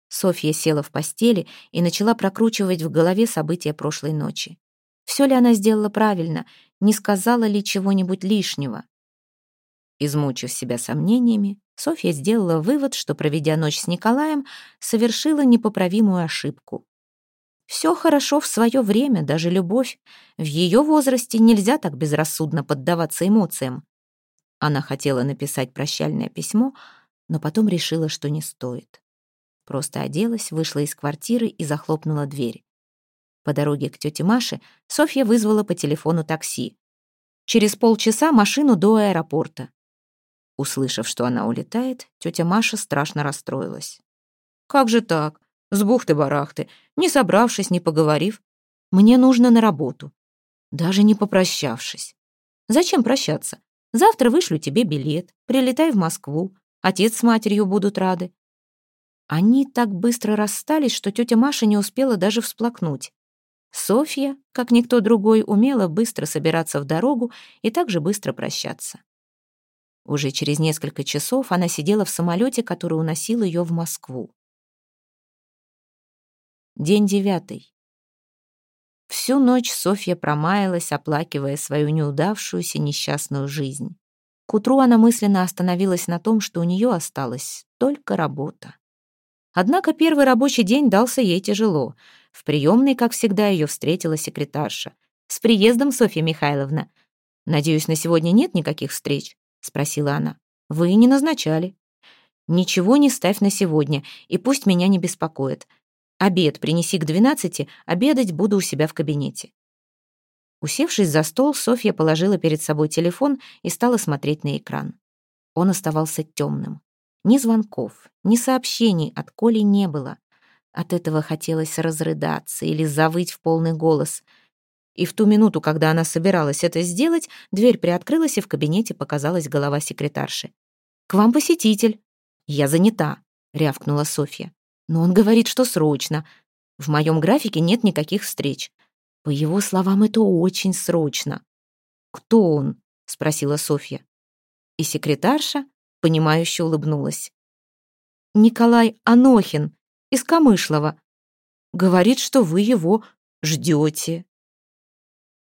Speaker 1: Софья села в постели и начала прокручивать в голове события прошлой ночи. Все ли она сделала правильно, не сказала ли чего-нибудь лишнего? Измучив себя сомнениями, Софья сделала вывод, что, проведя ночь с Николаем, совершила непоправимую ошибку. Все хорошо в свое время, даже любовь. В ее возрасте нельзя так безрассудно поддаваться эмоциям. Она хотела написать прощальное письмо, но потом решила, что не стоит. Просто оделась, вышла из квартиры и захлопнула дверь. По дороге к тете Маше Софья вызвала по телефону такси. Через полчаса машину до аэропорта. Услышав, что она улетает, тетя Маша страшно расстроилась. «Как же так? С бухты-барахты, не собравшись, не поговорив. Мне нужно на работу. Даже не попрощавшись. Зачем прощаться? Завтра вышлю тебе билет, прилетай в Москву. Отец с матерью будут рады. Они так быстро расстались, что тетя Маша не успела даже всплакнуть. Софья, как никто другой, умела быстро собираться в дорогу и также быстро прощаться. Уже через несколько часов она сидела в самолете, который уносил ее в Москву. День девятый. Всю ночь Софья промаялась, оплакивая свою неудавшуюся несчастную жизнь. К утру она мысленно остановилась на том, что у нее осталась только работа. Однако первый рабочий день дался ей тяжело. В приемной, как всегда, ее встретила секретарша. «С приездом, Софья Михайловна!» «Надеюсь, на сегодня нет никаких встреч?» — спросила она. «Вы не назначали». «Ничего не ставь на сегодня, и пусть меня не беспокоит. Обед принеси к двенадцати, обедать буду у себя в кабинете». Усевшись за стол, Софья положила перед собой телефон и стала смотреть на экран. Он оставался темным. Ни звонков, ни сообщений от Коли не было. От этого хотелось разрыдаться или завыть в полный голос. И в ту минуту, когда она собиралась это сделать, дверь приоткрылась, и в кабинете показалась голова секретарши. «К вам посетитель». «Я занята», — рявкнула Софья. «Но он говорит, что срочно. В моем графике нет никаких встреч. По его словам, это очень срочно». «Кто он?» — спросила Софья. И секретарша, понимающе улыбнулась. «Николай Анохин из Камышлова. Говорит, что вы его ждете».